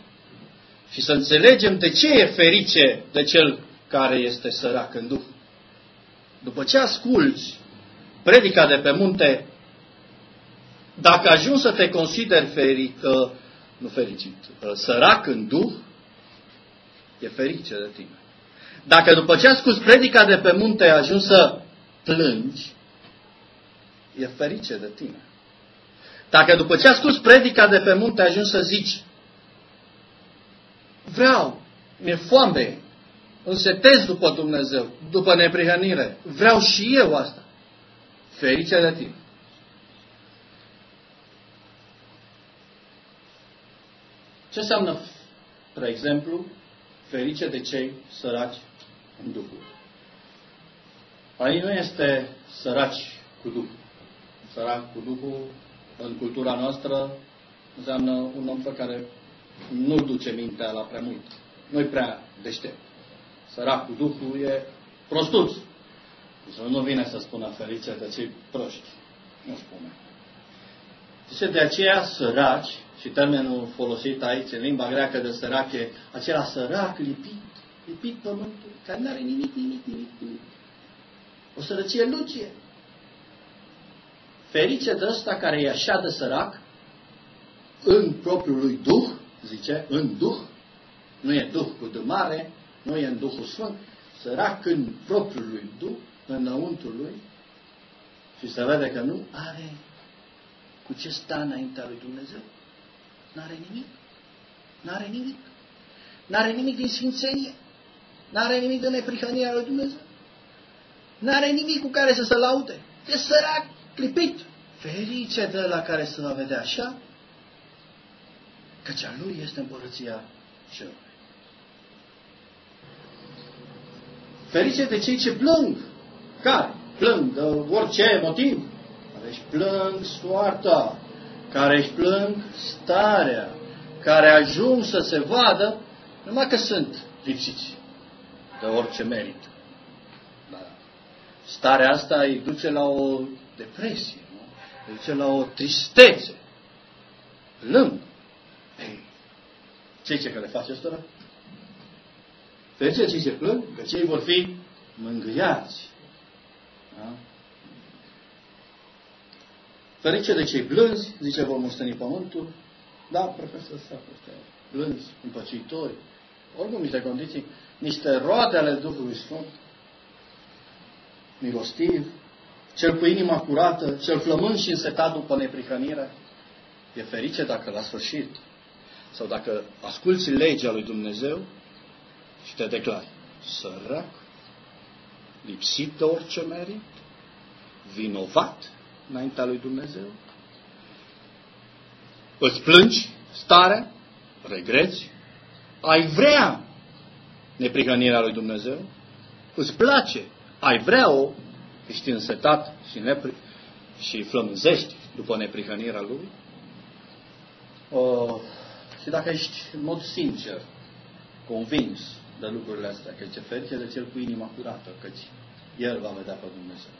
și să înțelegem de ce e ferice de cel care este sărac în Duh. După ce asculți predica de pe munte, dacă ajungi să te consideri ferit, uh, nu fericit, uh, sărac în Duh, e ferice de tine. Dacă după ce asculți predica de pe munte ajungi să plângi, e ferice de tine. Dacă după ce asculți predica de pe munte ajungi să zici, vreau, mi-e foame, însetez după Dumnezeu, după neprihănire, vreau și eu asta. Ferice de tine. Ce înseamnă, spre exemplu, ferice de cei săraci în Duhul? Aici nu este săraci cu Duhul. Sărac cu Duhul, în cultura noastră, înseamnă un om pe care nu duce mintea la prea mult. Nu-i prea deștept. Săracul Duhul e prostuț. Deci nu vine să spună ferice de cei proști. Nu spune. Zice, de aceea săraci, și termenul folosit aici în limba greacă de sărac e acela sărac lipit, lipit pământul, care nu are nimic, nimic, nimic, nimic. O sărăcie lucie. Ferice de ăsta care e așa de sărac, în propriul lui Duh, zice, în Duh, nu e Duh cu de mare, nu e în Duhul Sfânt, sărac în propriul lui Duh, înăuntru lui, și se vede că nu are cu ce sta înaintea lui Dumnezeu. N-are nimic. N-are nimic. N-are nimic din sfințenie. N-are nimic de neprihănirea lui Dumnezeu. N-are nimic cu care să se laude. E sărac, clipit, Ferice de la care se va vedea așa, căci a lui este împărăția cerului. Ferice de cei ce plâng. Care? Plâng de orice motiv. Care își plâng soarta, care își plâng starea, care ajung să se vadă numai că sunt lipsiți de orice merit. Da. Starea asta îi duce la o depresie, nu? îi duce la o tristețe. Plâng. Ei, ce ce că le face asta? Ferice cei ce plâng, că cei vor fi mângâiați. Da? Ferice de cei blânzi, zice, vor mustăni pământul. Da, profesor Safă, blânzi, împăcitori, oricum niște condiții, niște roade ale Duhului Sfânt, milostiv, cel cu inima curată, cel flămând și însetat după neprihănire, e ferice dacă la sfârșit, sau dacă asculți legea lui Dumnezeu și te declari sărac, lipsit de orice merit, vinovat înaintea lui Dumnezeu, îți plângi starea, regreți, ai vrea neprihănirea lui Dumnezeu, îți place, ai vrea-o, ești însetat și, nepri, și flămânzești după neprihănirea lui. O, și dacă ești în mod sincer, convins de lucrurile astea, că ce ferice de cel cu inima curată, căci El va vedea pe Dumnezeu.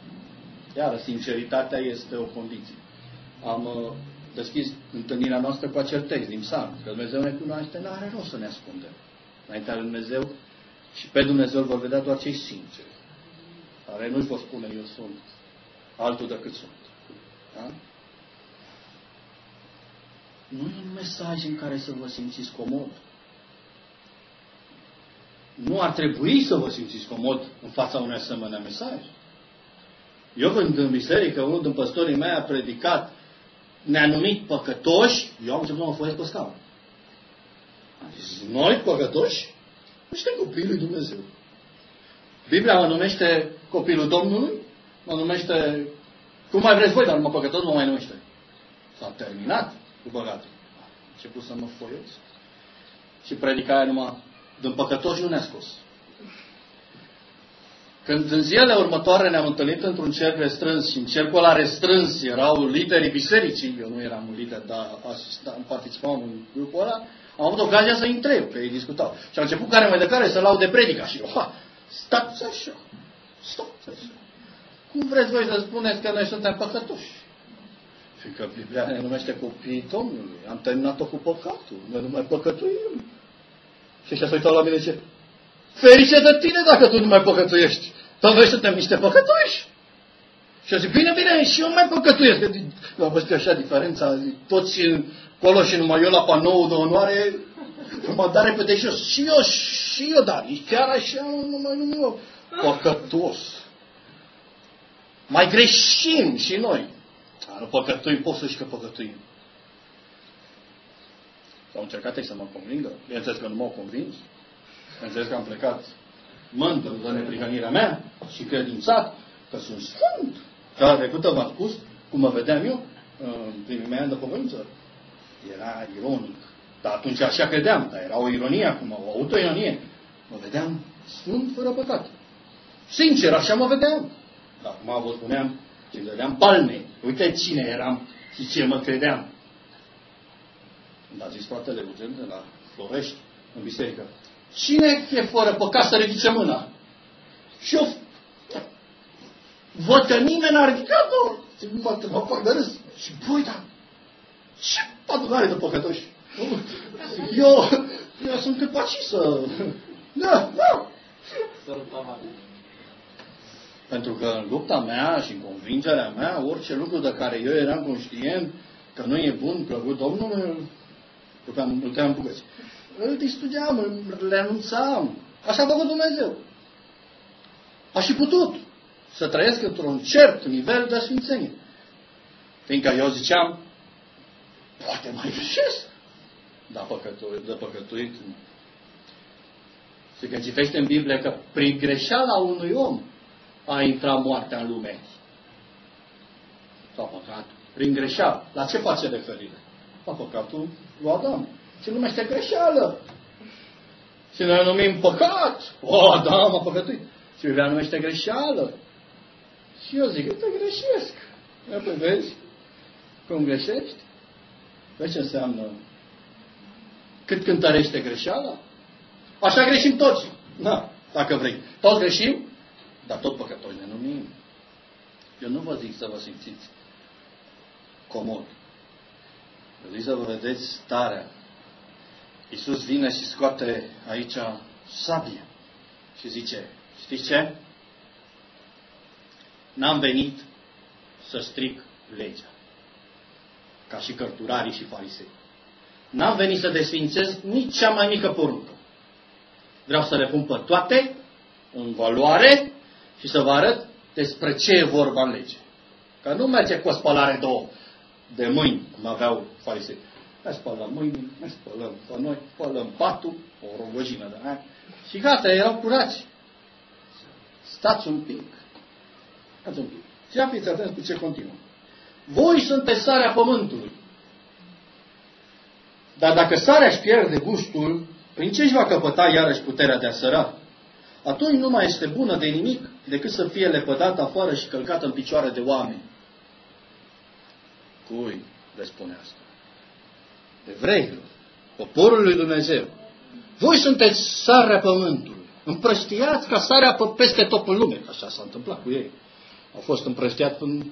Iar sinceritatea este o condiție. Am uh, deschis întâlnirea noastră cu acel text din Psalm, că Dumnezeu ne cunoaște, nu are rost să ne ascundem. Înaintea lui Dumnezeu și pe Dumnezeu îl vor vedea doar cei sinceri, care nu-și vor spune, eu sunt altul decât sunt. Da? Nu e un mesaj în care să vă simțiți comod. Nu ar trebui să vă simțiți comod în fața unui asemenea mesaj. Eu când în biserică, unul din păstorii mei a predicat, ne-a numit păcătoși, eu am început să mă foiesc pe scaun. Am zis, noi păcătoși? Nu suntem copiii lui Dumnezeu. Biblia mă numește copilul Domnului, mă numește, cum mai vreți voi, dar mă păcătos mă mai numește. S-a terminat cu băgatul. A început să mă foiesc. Și predicarea numai, din păcătoși nu ne-a scos. Când în zilele următoare ne-am întâlnit într-un cerc restrâns și în cercul ăla restrâns erau liderii bisericii, eu nu eram un lider, dar asistam, participam în grupul ăla, am avut ocazia să întreb, că ei discutau. Și au început care mai de care să laude predica. Și eu, ha, stați așa, stați așa. Cum vreți voi să spuneți că noi suntem păcătoși? Fiindcă Biblia ne numește copiii Domnului. Am terminat-o cu păcatul. Noi nu mai păcătuim. Și așa se uitau la mine și zice, ferice de tine dacă tu nu mai păcătuiești. Dar noi suntem niște păcătoși. Și eu zic, bine, bine, și eu mai păcătuiesc. Eu am văzut așa diferența, toți acolo și numai eu la panou de onoare, mă dare pe de jos. Și eu, și eu, dar chiar așa, numai nu eu, păcătos. Mai greșim și noi. Dar nu păcătuim, poți să-și că păcătuim. Au încercat ei să mă convingă. Bineînțeles că nu m-au convins. Bineînțeles că am plecat mândru de neprihănirea mea și credințat că sunt sfânt. Data trecută v-am spus cum mă vedeam eu în primii mei ani de pămânță. Era ironic. Dar atunci așa credeam, dar era o ironie acum, o autoironie. Mă vedeam sfânt fără păcat. Sincer, așa mă vedeam. Dar acum vă spuneam și vedeam palme. Uite cine eram și ce mă credeam. Când a zis fratele Eugen de la Florești, în biserică, cine e fără păcat să ridice mâna? Și eu văd că nimeni n-a ridicat-o. Mă, mă fac de râs. Și băi, da, ce adunare de păcătoși. Eu, eu sunt capaci să... Da, da. Pentru că în lupta mea și în convingerea mea, orice lucru de care eu eram conștient că nu e bun, plăcut Domnului, puteam, nu te-am bucăți. Îl distrugeam, le anunțam. Așa a făcut Dumnezeu. Aș fi putut să trăiesc într-un cert nivel de sfințenie. Fiindcă eu ziceam, poate mai greșesc. Dar păcătuit, de păcătuit nu. Și când citește în Biblie că prin greșeala unui om a intrat moartea în lume. Sau păcatul. prin greșeală. La ce face referire? La păcatul lui Adam. Se numește greșeală. Și noi numim păcat. O, Adam a păcătuit. Și Biblia numește greșeală. Și eu zic, uite, greșesc. Păi vezi cum greșești? Vezi ce înseamnă cât cântărește greșeala? Așa greșim toți. Da, dacă vrei. Toți greșim, dar tot păcătoși ne numim. Eu nu vă zic să vă simțiți comod. Eu zic să vă vedeți starea. Iisus vine și scoate aici sabie și zice, știți ce? N-am venit să stric legea, ca și cărturarii și farisei. N-am venit să desfințez nici cea mai mică poruncă. Vreau să le pun pe toate în valoare și să vă arăt despre ce e vorba în lege. Că nu merge cu o spălare două de mâini, cum aveau farisei. Mai spălăm mâini, mai spălăm pe noi, spălăm patul, o rogojină de aia. Și gata, erau curați. Stați un pic. Stați un pic. Și fiți atenți cu ce continuă. Voi sunteți sarea pământului. Dar dacă sarea își pierde gustul, prin ce își va căpăta iarăși puterea de a săra? Atunci nu mai este bună de nimic decât să fie lepădată afară și călcată în picioare de oameni. Cui le spune asta? Evreilor, poporul lui Dumnezeu. Voi sunteți sarea pământului. Împrăștiați ca sarea pe peste tot în lume. Așa s-a întâmplat cu ei. Au fost împrăștiat în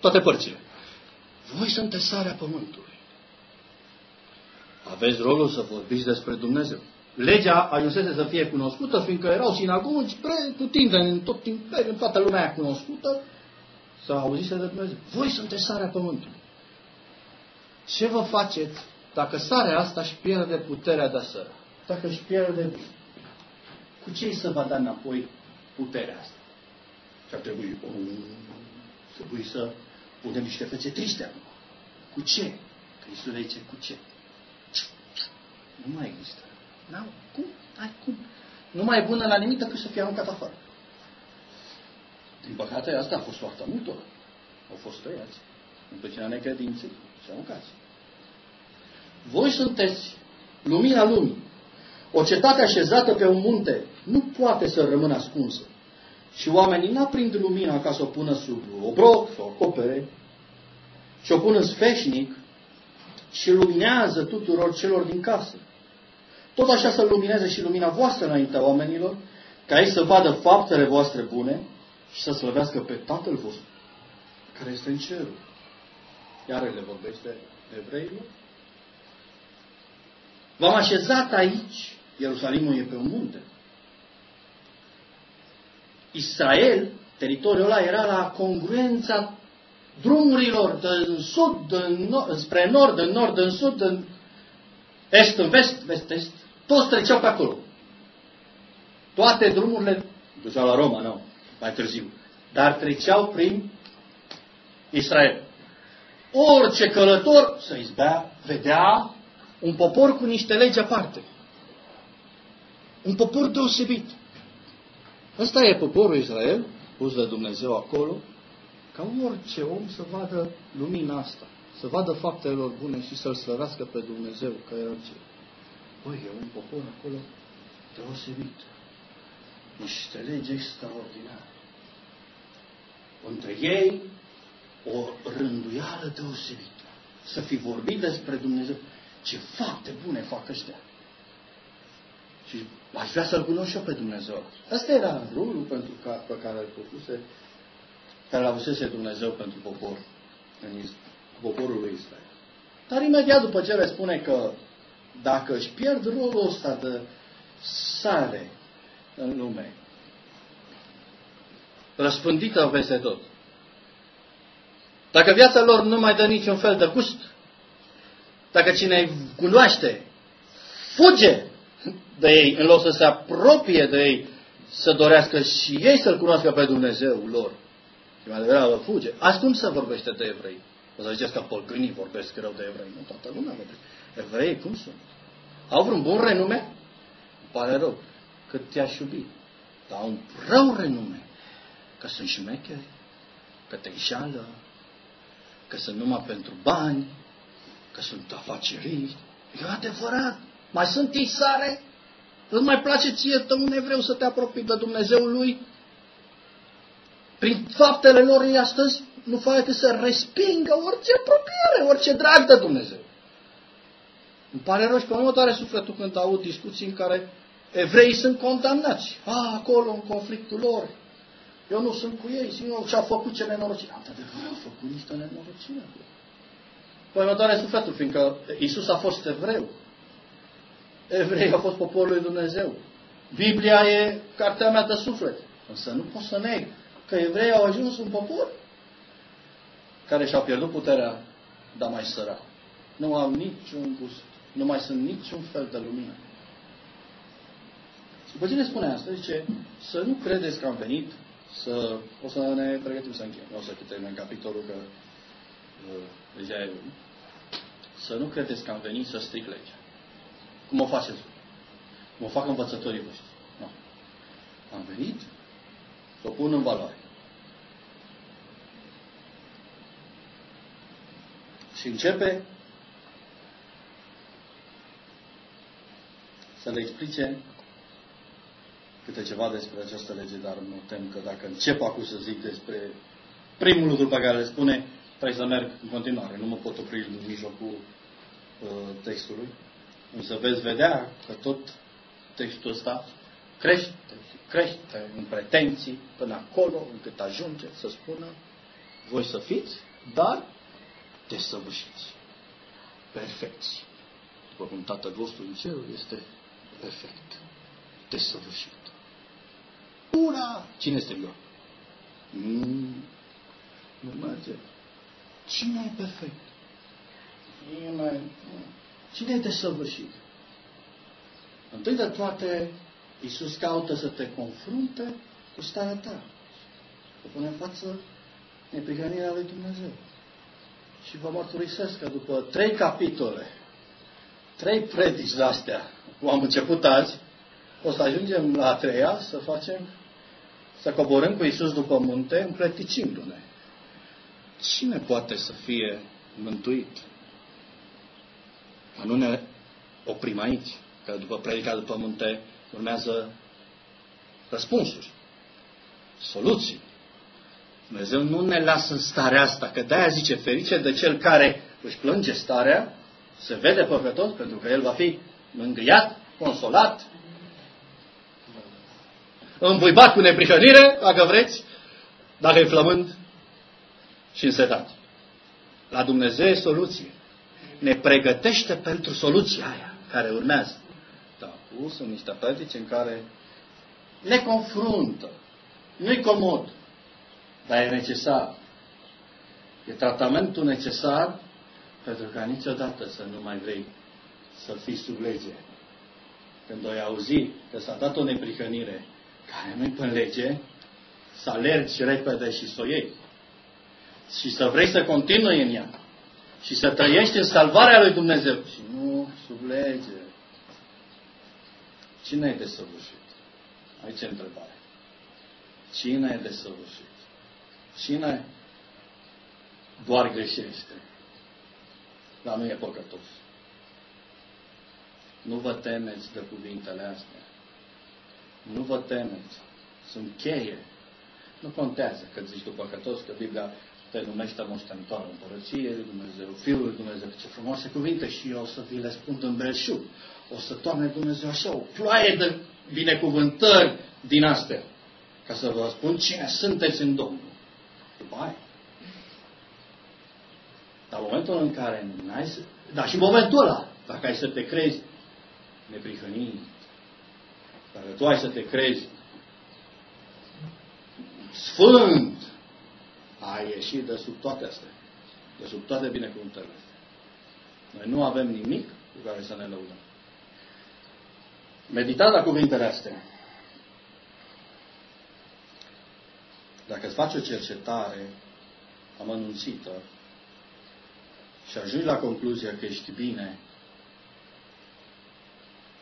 toate părțile. Voi sunteți sarea pământului. Aveți rolul să vorbiți despre Dumnezeu. Legea ajunsese să fie cunoscută, fiindcă erau sinagogi pretutindeni în tot imperiul, în toată lumea aia cunoscută, să auziți de Dumnezeu. Voi sunteți sarea pământului. Ce vă faceți dacă sarea asta își pierde puterea de sără? Dacă își pierde, cu ce să vă da înapoi puterea asta? Și ar trebui, o, trebui să punem niște fețe triste acum. Cu ce? Că Iisus zice, cu ce? Nu mai există. N-au. Cum? Ai cum? Nu mai e bună la nimic decât să fie aruncat afară. Din păcate, asta a fost foarte multor. Au fost tăiați. În pricina necredinței și aruncați. Voi sunteți lumina lumii. O cetate așezată pe un munte nu poate să rămână ascunsă. Și oamenii n-aprind lumina ca să o pună sub obroc sau acopere, și o pun în sfeșnic și luminează tuturor celor din casă. Tot așa să lumineze și lumina voastră înaintea oamenilor, ca ei să vadă faptele voastre bune și să slăvească pe Tatăl vostru, care este în cerul. Iar le vorbește evreilor. V-am așezat aici, Ierusalimul e pe un munte. Israel, teritoriul ăla, era la congruența drumurilor din sud, în nord, spre nord, în nord, în sud, în est, în vest, vest-est. Toți treceau pe acolo. Toate drumurile duceau la Roma, nu, mai târziu. Dar treceau prin Israel. Orice călător să izbea, vedea un popor cu niște legi aparte. Un popor deosebit. Ăsta e poporul Israel, pus de Dumnezeu acolo, ca orice om să vadă lumina asta, să vadă faptele lor bune și să-L slăvească pe Dumnezeu, că era ce. Băi, e un popor acolo deosebit. Niște legi extraordinare. Între ei, o rânduială deosebită. Să fi vorbit despre Dumnezeu. Ce fapte bune fac ăștia. Și aș vrea să-L cunosc și eu pe Dumnezeu. Asta era rolul pentru ca, pe care îl făcuse, care l-a avusese Dumnezeu pentru popor, în poporul lui Israel. Dar imediat după ce le spune că dacă își pierd rolul ăsta de sare în lume, răspândită peste tot, dacă viața lor nu mai dă niciun fel de gust, dacă cine îi cunoaște fuge de ei, în loc să se apropie de ei, să dorească și ei să-L cunoască pe Dumnezeu lor. Și mai degrabă fuge. Azi cum să vorbește de evrei? O să ziceți că polcânii vorbesc rău de evrei. Nu toată lumea vorbește. Evrei cum sunt? Au vreun bun renume? Îmi pare rău. Cât te-aș iubi. Dar au un rău renume. Că sunt șmecheri, că te înșală, că sunt numai pentru bani, că sunt afaceriști. E adevărat. Mai sunt isare? Îți mai place ție, un evreu, să te apropii de Dumnezeul lui? Prin faptele lor ei astăzi nu face decât să respingă orice apropiere, orice drag de Dumnezeu. Îmi pare rău și pe mă doare sufletul când aud discuții în care evreii sunt condamnați. A, acolo, în conflictul lor. Eu nu sunt cu ei, eu ce-au făcut ce nenorocire. Într-adevăr, au făcut niște nenorocire. Păi mă doare sufletul, fiindcă Isus a fost evreu. Evrei au fost poporul lui Dumnezeu. Biblia e cartea mea de suflet. Însă nu pot să neg că evreii au ajuns un popor care și-au pierdut puterea de a mai săra. Nu au niciun gust. Nu mai sunt niciun fel de lumină. Și după ce ne spune asta, zice, să nu credeți că am venit să... O să ne pregătim să încheiem. O să în capitolul că uh, deja e Să nu credeți că am venit să stric legea. Cum o faceți? Cum o fac învățătorii voștri. Nu. Am venit să o pun în valoare. Și începe să le explice câte ceva despre această lege, dar mă tem că dacă încep acum să zic despre primul lucru pe care le spune, trebuie să merg în continuare. Nu mă pot opri în mijlocul uh, textului. Însă veți vedea că tot textul ăsta crește și crește în pretenții până acolo încât ajunge să spună voi să fiți, dar desăvârșiți. Perfecți. După cum Tatăl vostru în cer este perfect. Desăvârșit. Ura! Cine este eu? Mm, nu merge. Cine e perfect? Nimeni. Cine e desăvârșit? Întâi de toate, Iisus caută să te confrunte cu starea ta. Să pune în față neprihănirea lui Dumnezeu. Și vă mărturisesc că după trei capitole, trei predici de astea, cum am început azi, o să ajungem la a treia să facem, să coborâm cu Iisus după munte, împleticindu-ne. Cine poate să fie mântuit? Că nu ne oprim aici, că după predica după munte urmează răspunsuri, soluții. Dumnezeu nu ne lasă în starea asta, că de-aia zice ferice de cel care își plânge starea, se vede păcătos, pentru că el va fi mângâiat, consolat, îmbuibat cu neprihănire, dacă vreți, dacă e flămând și însetat. La Dumnezeu e soluție. Ne pregătește pentru soluția aia care urmează. Da, sunt niște predici în care ne confruntă. Nu-i comod, dar e necesar. E tratamentul necesar pentru ca niciodată să nu mai vrei să fii sub lege. Când ai auzi că s-a dat o neprihănire care nu-i pe lege, să alergi repede și să o iei. Și să vrei să continui în ea. Și să trăiești în salvarea lui Dumnezeu. Și nu sub lege. Cine e desăvârșit? Aici e întrebare. Cine e desăvârșit? Cine doar greșește? Dar nu e păcătos. Nu vă temeți de cuvintele astea. Nu vă temeți. Sunt cheie. Nu contează că zici tu păcătos, că Biblia te numește moștenitor împărăției lui Dumnezeu, Fiul lui Dumnezeu. Ce frumoase cuvinte și eu o să vi le spun în belșug. O să toarne Dumnezeu așa, o ploaie de binecuvântări din astea. Ca să vă spun cine sunteți în Domnul. După aia. Dar momentul în care n-ai să... Dar și momentul ăla, dacă ai să te crezi neprihănit, dacă tu ai să te crezi sfânt, ai ieșit de sub toate astea. De sub toate binecuvântările astea. Noi nu avem nimic cu care să ne lăudăm. Meditați la cuvintele astea. Dacă îți faci o cercetare amănunțită și ajungi la concluzia că ești bine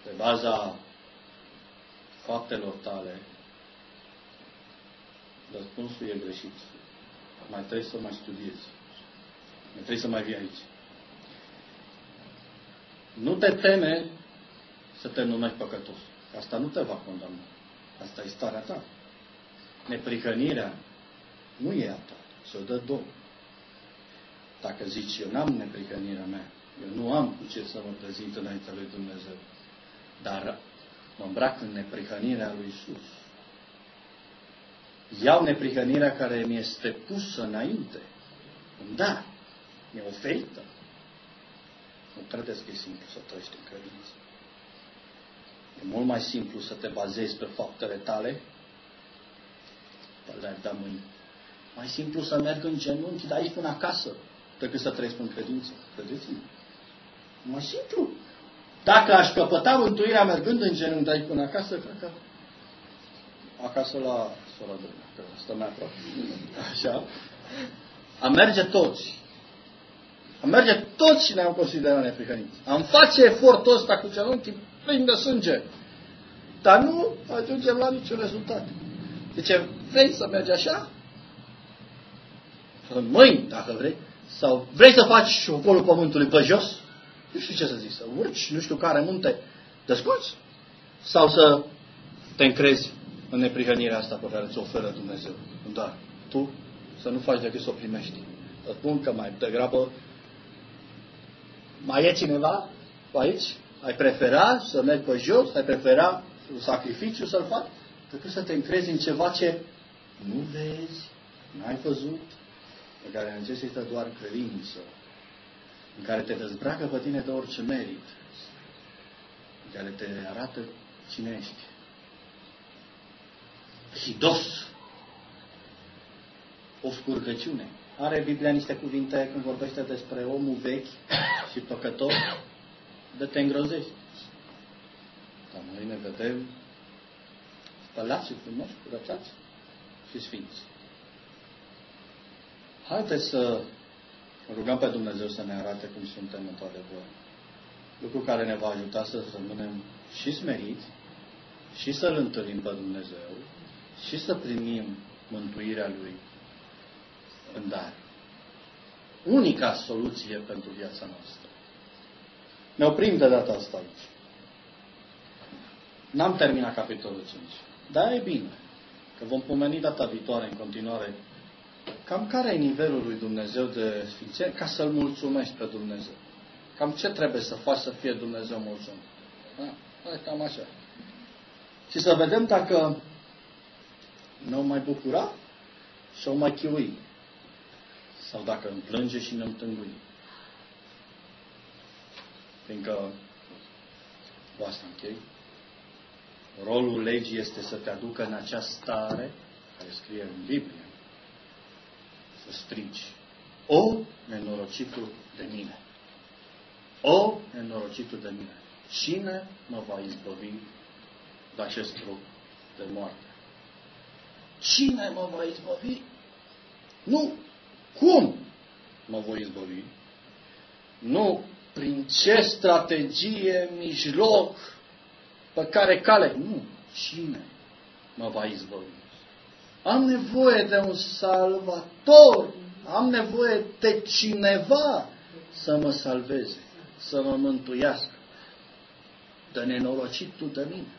pe baza faptelor tale, răspunsul e greșit. Mai trebuie să mai studiezi. Nu trebuie să mai vii aici. Nu te teme să te numești păcătos. Asta nu te va condamna. Asta e starea ta. Neprihănirea nu e a ta, ți-o dă Domnul. Dacă zici, eu n-am neprihănirea mea, eu nu am cu ce să mă prezint înaintea lui Dumnezeu, dar mă îmbrac în neprihănirea lui Isus. Iau neprihănirea care mi este pusă înainte. Da, mi-e oferită. Nu credeți că e simplu să trăiești în credință. E mult mai simplu să te bazezi pe faptele tale, pe le da mâini. Mai simplu să merg în genunchi de aici până acasă, decât să trăiesc în credință. Credeți-mă. Mai simplu. Dacă aș căpăta mântuirea mergând în genunchi de aici până acasă, cred că acasă la sora de că stă mai aproape. Așa. Am merge toți. Am merge toți și ne-am considerat neprihăniți. Am face efortul ăsta cu genunchii plini de sânge. Dar nu ajungem la niciun rezultat. Deci vrei să mergi așa? În mâini, dacă vrei. Sau vrei să faci ocolul pământului pe jos? Nu știu ce să zic, să urci, nu știu care munte. Desculți? Sau să te încrezi în neprihănirea asta pe care ți-o oferă Dumnezeu. Dar tu să nu faci decât să o primești. Îți spun că mai degrabă mai e cineva pe aici? Ai prefera să mergi pe jos? Ai prefera un sacrificiu să-l faci? Decât să te încrezi în ceva ce nu vezi, n-ai văzut, pe care necesită doar credință, în care te dezbracă pe tine de orice merit, în care te arată cine ești. Și dos. O scurgăciune. Are Biblia niște cuvinte când vorbește despre omul vechi și păcătos, de te îngrozești. Dar noi ne vedem spălați și frumoși, curățați și sfinți. Haideți să rugăm pe Dumnezeu să ne arate cum suntem într-adevăr. Lucru care ne va ajuta să rămânem și smeriți și să-L întâlnim pe Dumnezeu și să primim mântuirea Lui în dar. Unica soluție pentru viața noastră. Ne oprim de data asta aici. N-am terminat capitolul 5. Dar e bine, că vom pomeni data viitoare în continuare cam care e nivelul lui Dumnezeu de sfințenie ca să-L mulțumești pe Dumnezeu. Cam ce trebuie să faci să fie Dumnezeu mulțumit. Da? Cam așa. Și să vedem dacă ne-o mai bucura și o mai chiui. Sau dacă îmi plânge și ne întângui. Fiindcă, cu asta închei, rolul legii este să te aducă în această stare care scrie în Biblie, să strici. O, nenorocitul de mine! O, nenorocitul de mine! Cine mă va izbăvi de acest trup de moarte? Cine mă va izbăvi? Nu! Cum mă voi izbăvi? Nu prin ce strategie, mijloc, pe care cale. Nu. Cine mă va izbăvi? Am nevoie de un salvator. Am nevoie de cineva să mă salveze, să mă mântuiască. De nenorocitul de mine.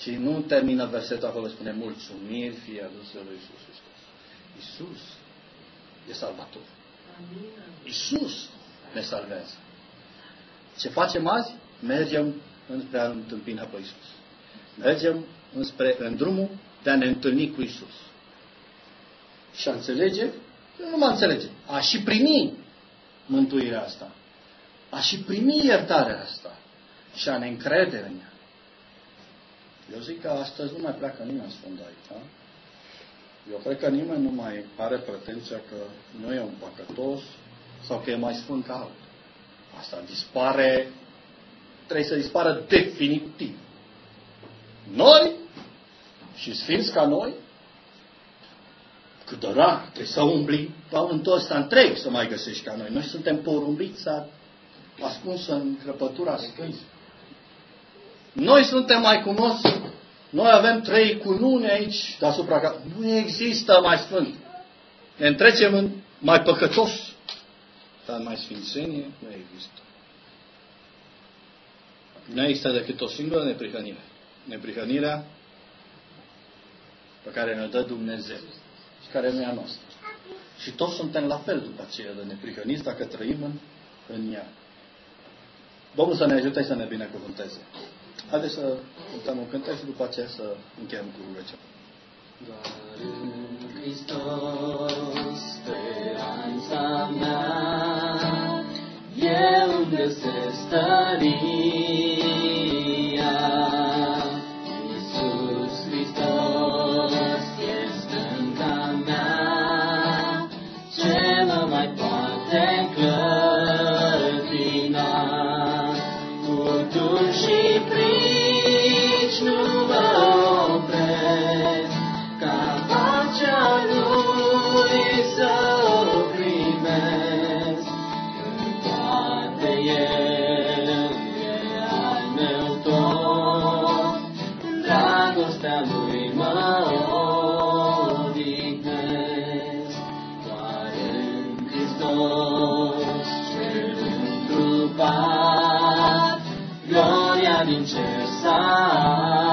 Și nu termină versetul acolo, spune mulțumiri fie aduse lui Isus Hristos. Isus e salvator. Isus ne salvează. Ce facem azi? Mergem înspre a întâmpina pe Isus. Mergem înspre, în drumul de a ne întâlni cu Isus. Și a înțelege, nu mă înțelege, a și primi mântuirea asta. A și primi iertarea asta. Și a ne încrede în ea. Eu zic că astăzi nu mai pleacă nimeni sfânt aici. Da? Eu cred că nimeni nu mai are pretenția că nu e un păcătos sau că e mai sfânt ca altul. Asta dispare, trebuie să dispară definitiv. Noi și sfinți ca noi, cât dorea, trebuie să umbli pământul ăsta întreg să mai găsești ca noi. Noi suntem porumbița ascunsă în crăpătura sfânt. Noi suntem mai cunoscuți, noi avem trei cunune aici deasupra ca... Nu există mai sfânt. Ne întrecem în mai păcătos, dar mai sfințenie nu există. Nu există decât o singură neprihănire. Neprihănirea pe care ne-o dă Dumnezeu și care nu e a noastră. Și toți suntem la fel după aceea de neprihăniți dacă trăim în, în ea. Domnul să ne ajute și să ne binecuvânteze. Haideți să cântăm un cântec și după aceea să încheiem cu rugăciune. Doar Hristos, speranța mea, eu îmi găsesc tării. winter sun.